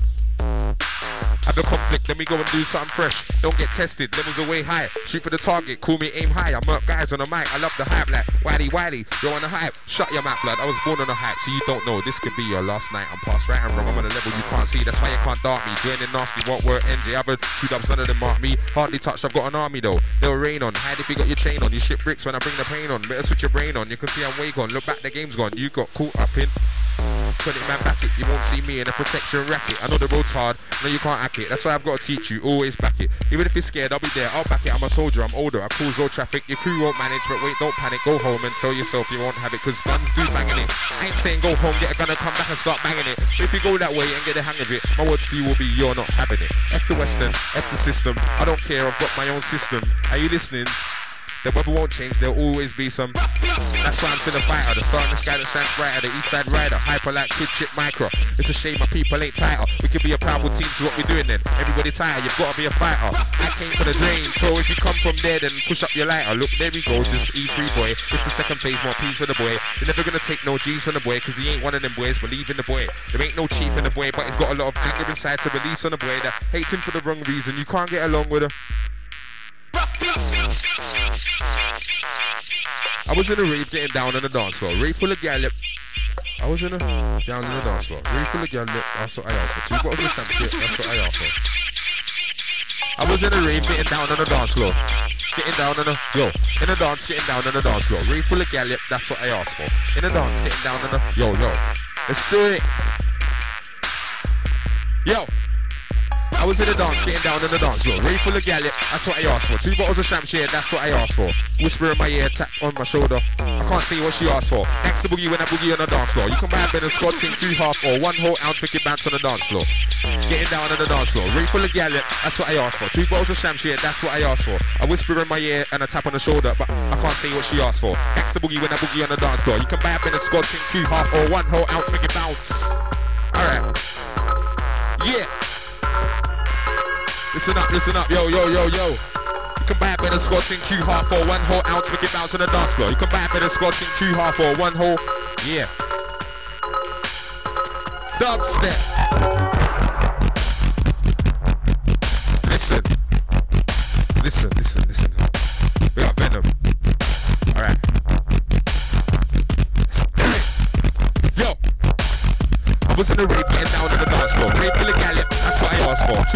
have a conflict, let me go and do something fresh. Don't get tested, levels are way high. Shoot for the target, call me aim high. I murk guys on the mic, I love the hype like Wiley Wiley. You're on the hype, shut your mouth, blood. I was born on the hype, so you don't know. This could be your last night. I'm past right and wrong, I'm on a level you can't see. That's why you can't dart me. Joining nasty, won't work NJ. I've had two dubs, none of them mark me. Hardly touched, I've got an army though. They'll rain on. Hide if you got your chain on. You shit bricks when I bring the pain on. Better switch your brain on. You can see I'm way gone. Look back, the game's gone. You got caught up in. 20 man back it, you won't see me in a protection racket. I know the road's hard, no you can't hack it. That's why I've got to teach you, always back it. Even if you're scared, I'll be there, I'll back it. I'm a soldier, I'm older, I cause all traffic. Your crew won't manage, but wait, don't panic. Go home and tell yourself you won't have it, cause guns do banging it. I ain't saying go home, get a gun and come back and start banging it. But if you go that way and get the hang of it, my words to you will be you're not having it. F the Western, F the system. I don't care, I've got my own system. Are you listening? The weather won't change, there'll always be some. That's why I'm still a fighter. The star in the sky that shines brighter. The east side rider, hyper like kid chip micro. It's a shame my people ain't tighter. We could be a powerful team to what we're doing then. Everybody tired, you've got to be a fighter. I came for the drain, so if you come from there, then push up your lighter. Look, there he goes, this E3 boy. It's the second phase, more P's for the boy. You're never gonna take no G's from the boy, cause he ain't one of them boys. Believe in the boy. There ain't no chief in the boy, but he's got a lot of anger inside to release on the boy that hates him for the wrong reason. You can't get along with him. I was in a rave getting down on the dance floor. Rave full of gallop. I was in a down on the dance floor. Rave full of gallop. That's what I for. Two bottles of champagne. That's what I for. I was in a rave getting down on the dance floor. Getting down on the yo. In a dance, getting down on the dance floor. Rave full of gallop. That's what I asked for. In a dance, getting down on the yo yo. Let's do it. Yo. I was in the dance, getting down in the dance floor. Ray full of gallop, that's what I asked for. Two bottles of champagne, that's what I asked for. Whisper in my ear, tap on my shoulder. I can't see what she asked for. Next to boogie when I boogie on the dance floor. You can buy a bed and squad team three half or one whole ounce wicked bounce on the dance floor. Getting down on the dance floor. Ray full of gallop, that's what I asked for. Two bottles of champagne, that's what I asked for. I whisper in my ear and I tap on the shoulder, but I can't see what she asked for. Next to boogie when I boogie on the dance floor. You can buy a bed and squad team three half or one whole ounce wicked bounce. Alright. Yeah. Listen up, listen up, yo, yo, yo, yo. You can buy a better squad in Q half for one whole ounce, make it bounce on the dance floor. You can buy a better squad in Q half for one whole, yeah. Dubstep.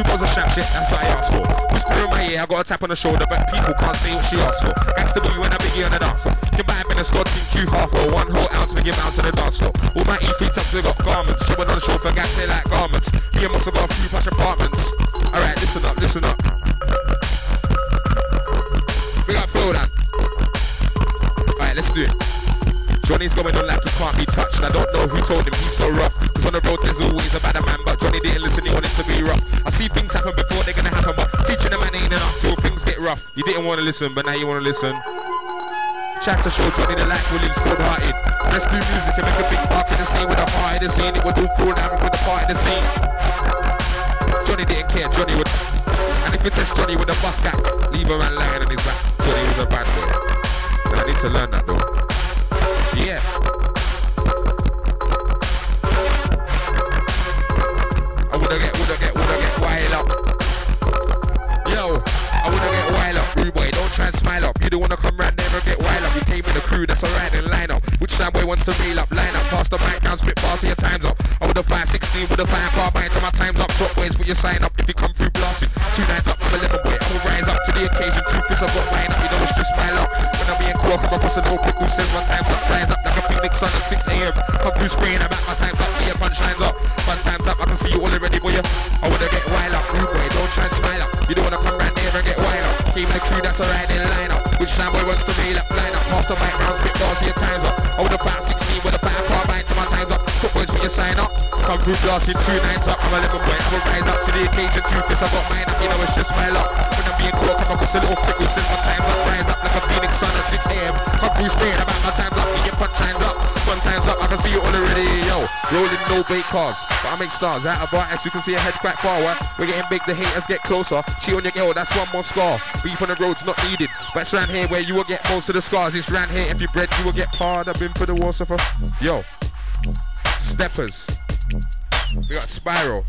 Two of that's what I asked for. Whisper in my ear, I got a tap on the shoulder, but people can't say what she asked for. That's the you and a biggie on the dance floor. Can buy a squad team Q half or one whole ounce, make it bounce on the dance floor. All my E3 tops, they got garments. Showing on the show for gas, they like garments. Me and Muscle got a few plush apartments. Alright, listen up, listen up. We got flow down. Alright, let's do it. Johnny's going on like he can't be touched. I don't know who told him he's so rough. Cause on the road there's always a bad man, but Johnny didn't listen, he wanted to be rough. See things happen before they're gonna happen, but teaching a man ain't enough till things get rough. You didn't wanna listen, but now you wanna listen. Chat to show Johnny the life Williams cold hearted. Let's do music and make a big mark in the scene with a heart in the scene. It would all fall down with the part in the scene. Johnny didn't care, Johnny would. And if you test Johnny with a bus cat, leave a man lying on his back. Johnny was a bad boy. Now I need to learn that though. Yeah. You don't wanna come round there and get wild up. You came with a crew that's alright in line up. Which side boy wants to reel up, line up, pass the mic down, spit fast, for your time's up. I woulda 516 with a fire car bite till my time's up. Top boys, put your sign up if you come through blasting. Two nines up, I'm a level boy. I will rise up to the occasion. Two fists, I've got mine up. You know it's just my luck. When I'm being caught, come across a little pickle, says my time's up. Rise up like a phoenix sun at 6 a.m. Come through spraying, I'm at my time's up. Your punchlines up. Fun time's up, I can see you all already, boy. I wanna get wild up, rude boy. Don't try and smile up. You don't wanna come round there and get wild up. Keep the crew that's alright in line. Which time boy wants to reel up, line up. The mic round, spit bars, your time's up. I would have 16 with a fire car bind to my time's up. Boys, put your sign up. come through blasting two nines up. I'm a lemon boy, I will rise up to the occasion too, cause I got mine up, you know it's just my luck. When I'm being caught, come up with a little quick, send my times up, rise up like a phoenix sun at 6 a.m. Come through spraying about my times up, you get front times up, front times up, I can see you already, yo. Rolling no bait cars, but I make stars out of as you can see a head far, right? We're getting big, the haters get closer. Cheat on your girl, that's one more scar. Beef on the road's not needed, but it's round here where you will get most of the scars. It's round here, if you bred, you will get hard. I've been for the war suffer. Yo, steppers. We got Spiral.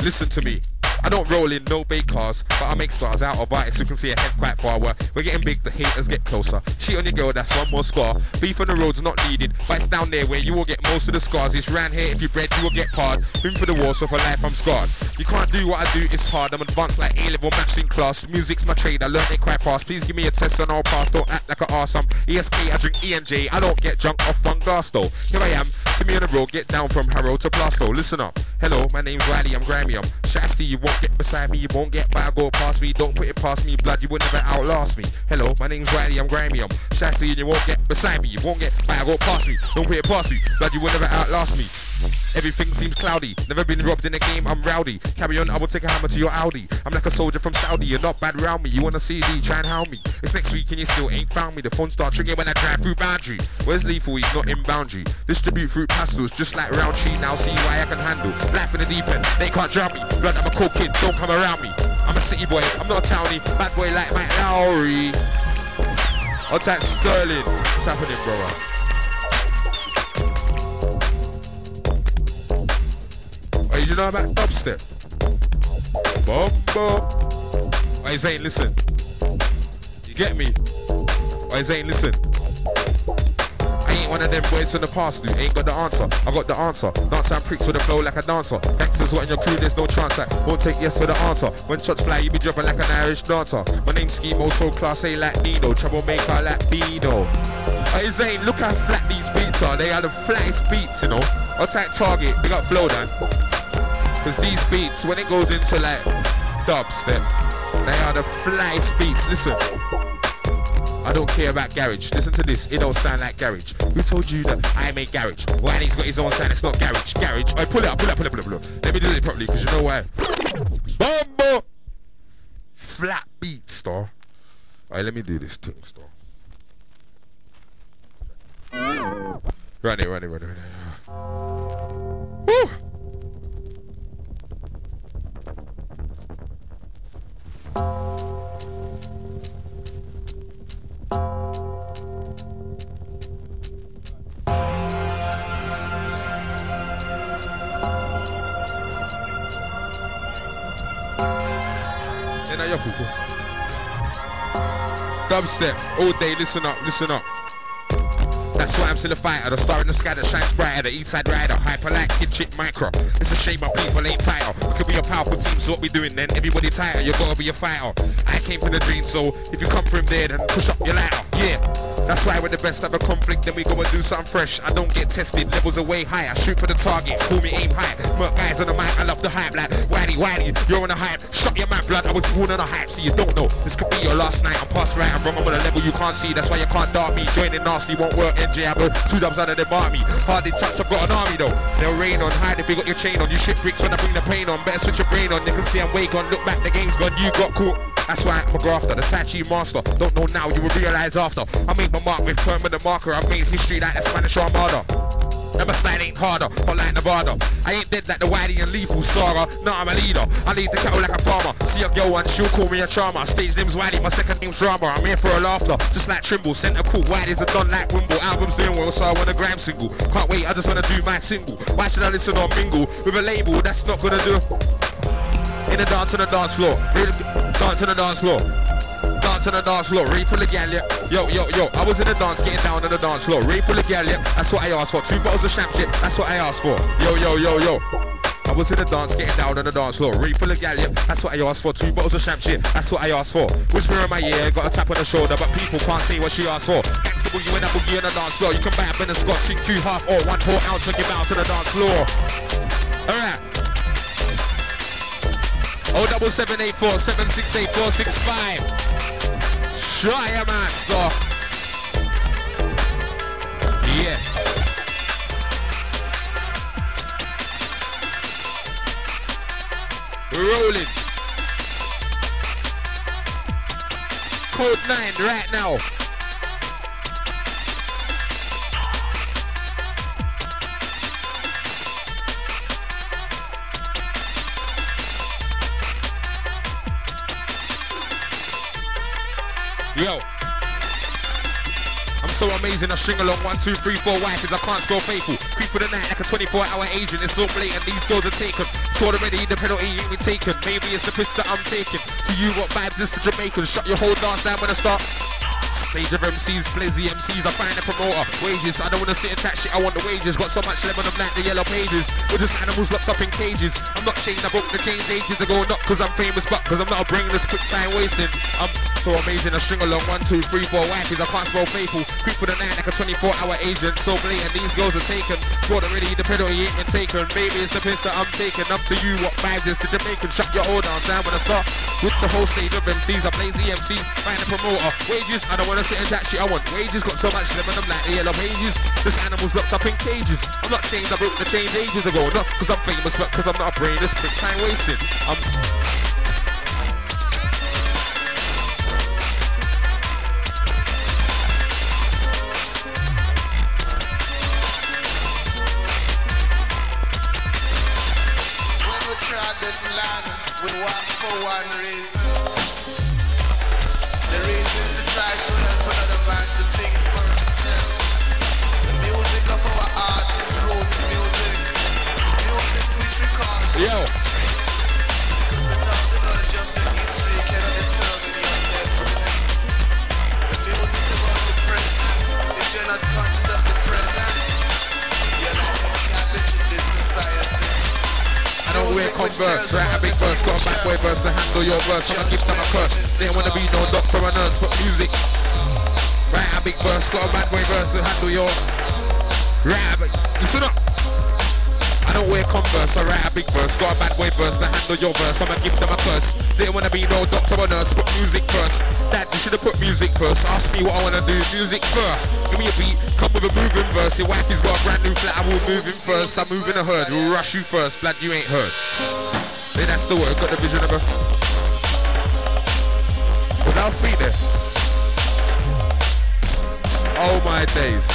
Listen to me. I don't roll in no bait cars, but I make stars out of artists you can see a head quite far. Where we're getting big, the haters get closer. Cheat on your girl, that's one more scar. Beef on the road's not needed, but it's down there where you will get most of the scars. It's round here, if you bred, you will get hard. Been for the war, so for life I'm scarred. You can't do what I do, it's hard. I'm advanced like A-level maths in class. Music's my trade, I learned it quite fast. Please give me a test and I'll pass. Don't act like an arse. I'm ESK, I drink ENJ. I don't get drunk off one glass though. Here I am, see me on the road, get down from Harrow to Plaistow. Listen up. Hello, my name's Riley, I'm Grammy, I'm Shasty, you won't get beside me, you won't get by, go past me. Don't put it past me, blood, you will never outlast me. Hello, my name's Riley, I'm grimy. I'm Shasty, and you won't get beside me, you won't get by, go past me. Don't put it past me, blood, you will never outlast me. Everything seems cloudy. Never been robbed in a game, I'm rowdy. Carry on, I will take a hammer to your Audi. I'm like a soldier from Saudi, you're not bad round me. You want a CD, try and hound me. It's next week and you still ain't found me. The phone starts ringing when I drive through boundary. Where's lethal? He's not in boundary. Distribute fruit pastels, just like Rowntree. Now see why I can handle. Life in the deep end, they can't drown me. Blood, I'm a cool kid, don't come around me. I'm a city boy, I'm not a townie. Bad boy like Mike Lowrey. I'll Sterling. What's happening, brother? Oh, you know about dubstep? Bumbo. Oh, he's ain't listen. You get me? He's ain't listen. I ain't one of them boys in the past, dude. Ain't got the answer. I got the answer. Dance and pricks with a flow like a dancer. Gangsters what in your crew, there's no chance. I won't take yes for the answer. When shots fly, you be dropping like an Irish dancer. My name's Schemo, so class A like Nino. Troublemaker like Bino. Hey Zane, look how flat these beats are. They are the flattest beats, you know. Take Target, big up Flow Dan. Cause these beats, when it goes into like dubstep, they are the flattest beats. Listen. I don't care about garage. Listen to this, it don't sound like garage. Who told you that I make garage? Well, he's got his own sound, it's not garage. Garage. Pull it up, pull it up, pull it up, pull it up, pull it up. Let me do it properly, because you know why. Bumbo! Flat beat, star. Alright, let me do this thing, star. Run it, run it, run it, run it. Dubstep, all day, listen up, listen up. That's why I'm still a fighter, the star in the sky that shines brighter, the east side rider, hyper like kid chick micro. It's a shame my people ain't tighter. We could be a powerful team, so what we doing then? Everybody tighter, you gotta be a fighter. I came for the dream, so if you come from there, then push up your ladder. Yeah, that's why we're the best at the conflict, then we go and do something fresh. I don't get tested, levels are way higher. Shoot for the target, call me aim high. Merc guys on the mic, I love the hype like Wiley, Wiley, you're on the hype. Shut your mouth, blood, I was born on the hype, so you don't know. This could be your last night, I'm past right, I'm wrong, I'm on a level you can't see. That's why you can't dart me. Joining nasty won't work, NJ, I two dubs out of them army. Hardly touched, I've got an army though. They'll rain on, hide if you got your chain on. You shit bricks when I bring the pain on. Better switch your brain on, you can see I'm wake on. Look back, the game's gone, you got caught. That's why I'm a grafter, the Tai Chi master. Don't know now, you will realize after. I made my mark with permanent marker. I've made history like the Spanish Armada. Never slide ain't harder, hot like Nevada. I ain't dead like the Wiley and Lethal Saga. No, I'm a leader. I lead the cattle like a farmer. See a girl and she'll call me a charmer. Stage name's Wiley, my second name's Drama. I'm here for a laughter, just like Trimble. Center cool, Wiley's a done like Wimble. Album's doing well, so I want a gram single. Can't wait, I just wanna do my single. Why should I listen or mingle with a label that's not gonna do? In the dance on the dance floor, dance on the dance floor. Dance on the dance floor, ready for the gal. Yo, yo, yo, I was in the dance, getting down on the dance floor. Ready for the gal. That's what I asked for. Two bottles of champagne, that's what I asked for. Yo, yo, yo, yo. I was in the dance, getting down on the dance floor. Ready for the gal. That's what I asked for. Two bottles of champagne, that's what I asked for. Whisper in my ear, got a tap on the shoulder, but people can't see what she asked for. Boogie when I boogie on the dance floor. You can buy a and Scott, drink two half or one whole ounce when you bounce on the dance floor. Alright. Oh, double seven eight four seven six eight four six five. Try a master. Yeah. Rolling. Kode nine right now. Yo. I'm so amazing, I string along one, two, three, four wifes, I can't score faithful. Creep for the night like a 24 hour agent, it's so blatant, these girls are taken. Saw already, the penalty ain't been taken. Maybe it's the piss that I'm taking. To you, what vibes is to Jamaican? Shut your whole dance down when I start. Stage of MCs, blazzy MCs, I find a promoter. Wages, I don't wanna sit and chat shit, I want the wages. Got so much lemon, I'm like the yellow pages. We're just animals locked up in cages. I'm not chained, I broke the chains ages ago. Not cause I'm famous, but cause I'm not a brainless, quick time wasting. I'm so amazing, I string along one, two, three, four wifeys. I can't spell faithful. Creep for the night like a 24 hour agent. So blatant, these girls are taken. Brought already, the penalty ain't been taken. Baby, it's the piss that I'm taking. Up to you, what vibes is to Jamaican. Shut your hold on, down when I start. With the whole stage of MCs, I play ZMCs, find a promoter. Wages, I don't wanna and chat shit, I want wages. Got so much lemon, I'm like the yellow pages. This animal's locked up in cages. I'm not chained, I broke the chains ages ago. Not cause I'm famous, but cause I'm not a brainless, quick time wasting. I'm
this land, for one reason.
Wear converse, right? A big verse, got a bad boy verse to handle your verse. I'ma give them a curse. They don't wanna be no doctor or nurse, but music. Right, a big verse, got a bad boy verse to handle your. But listen up. I don't wear converse, I write a big verse, got a bad boy verse to handle your verse. I'ma give them a curse. They don't wanna be no doctor or nurse, but music first. Dad, you should've put music first. Ask me what I wanna do, music first. Give me a beat, come with a moving verse. Your wife has got a brand new flat, I will move in first. I'm moving a herd, we'll rush you first. Blood, you ain't heard. Hey, that's the word, got the vision of a... Was feet there? Oh my days.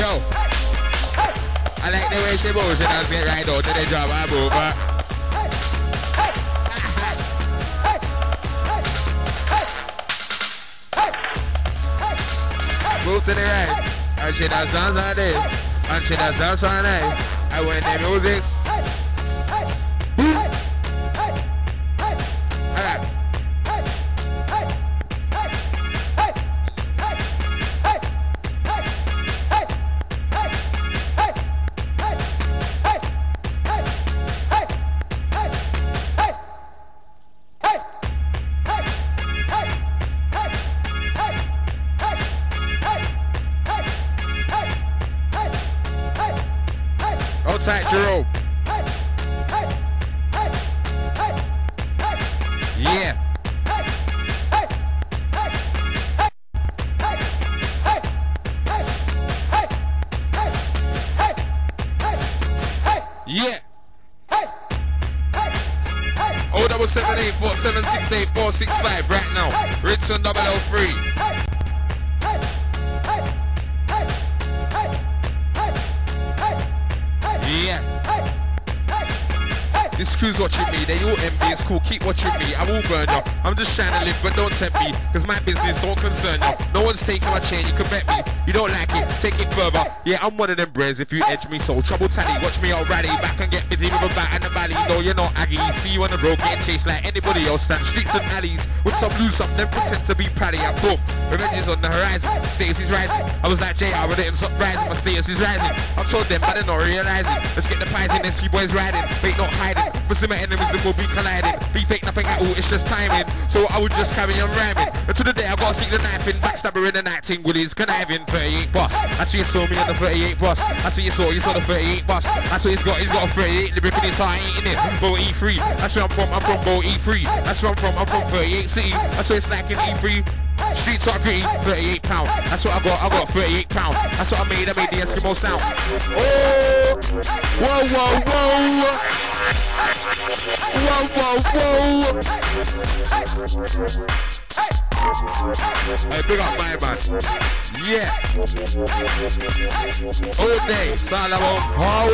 Yo. I like the way she moves. She does get right out to the job I move. Uh. Move to the right. And she does dance on this. And she does dance on this. And when the music. I'm one of them brains if you edge me, so trouble tally. Watch me rally, back and get busy with a bat and a valley. No, you're not Aggie, see you on the road, getting chased like anybody else. Stand streets and alleys, with some loose up, then pretend to be paddy. I boom, revenge is on the horizon, status is rising. I was like JR, but it ends up rising, my status is rising. I told them, but they're not realizing. Let's get the pies in, then ski boys riding, Fake not hiding. See my enemies, they will be colliding. Be fake, nothing at all, it's just timing. So I would just carry on rhyming. Until the day I gotta stick the knife in, backstabber in the night, ting Willies, conniving, 38 boss. That's what you saw me on the 38 boss. That's what you saw, you saw the 38 boss. That's what he's got, he's got a 38 lyric in his heart, ain't in it. Bow E3, that's where I'm from, I'm from Bow E3. That's where I'm from, I'm from 38 City. That's where it's like in E3. Streets are green, 38 pound. That's what I got, I got 38 pound. That's what I made, I made the Eskimo sound. Oh, whoa, whoa, whoa. Whoa, whoa, whoa. Hey, big up my man. Yeah. All day, it's all about power.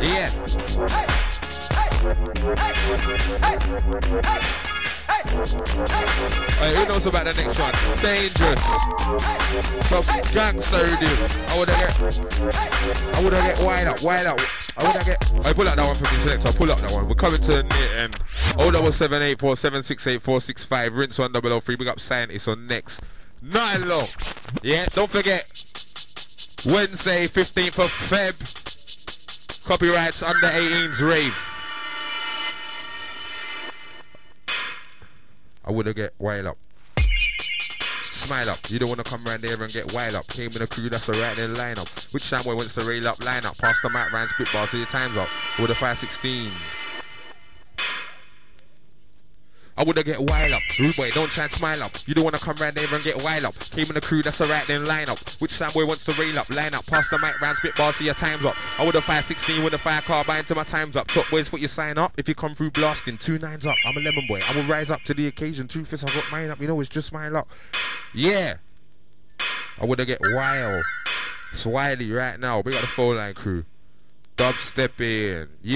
Yeah. Hey, who knows about the next one? Dangerous. Some gangster dude. I woulda get I woulda get wild up, wild up. I woulda get I pull out that one from me selector, I pull up that one. We're coming to the near end. Oh double seven eight four seven six eight four six five, rinse one double oh three, big up scientist on next. Nine long. Yeah, don't forget. Wednesday, 15th of Feb. Copyrights under 18s rave. I woulda get wild up. Smile up. You don't wanna come round there and get wild up. Came in a crew that's a right in line up. Which time wants to rail up, line up. Pass the mic round spitball so your time's up. With a 516. I woulda get wild up. Rude boy, don't try and smile up. You don't wanna come round there and get wild up. Came in the crew that's a right then line up. Which time boy wants to rail up, line up. Pass the mic round spitball so your time's up. I woulda 516 with a fire car buying to my time's up. Top boys put your sign up. If you come through blasting, two nines up. I'm a lemon boy. I will rise up to the occasion. Two fists, I got mine up. You know it's just my luck. Yeah. I woulda get wild. It's Wiley right now. We got the phone line crew. Dubstep in. Yeah.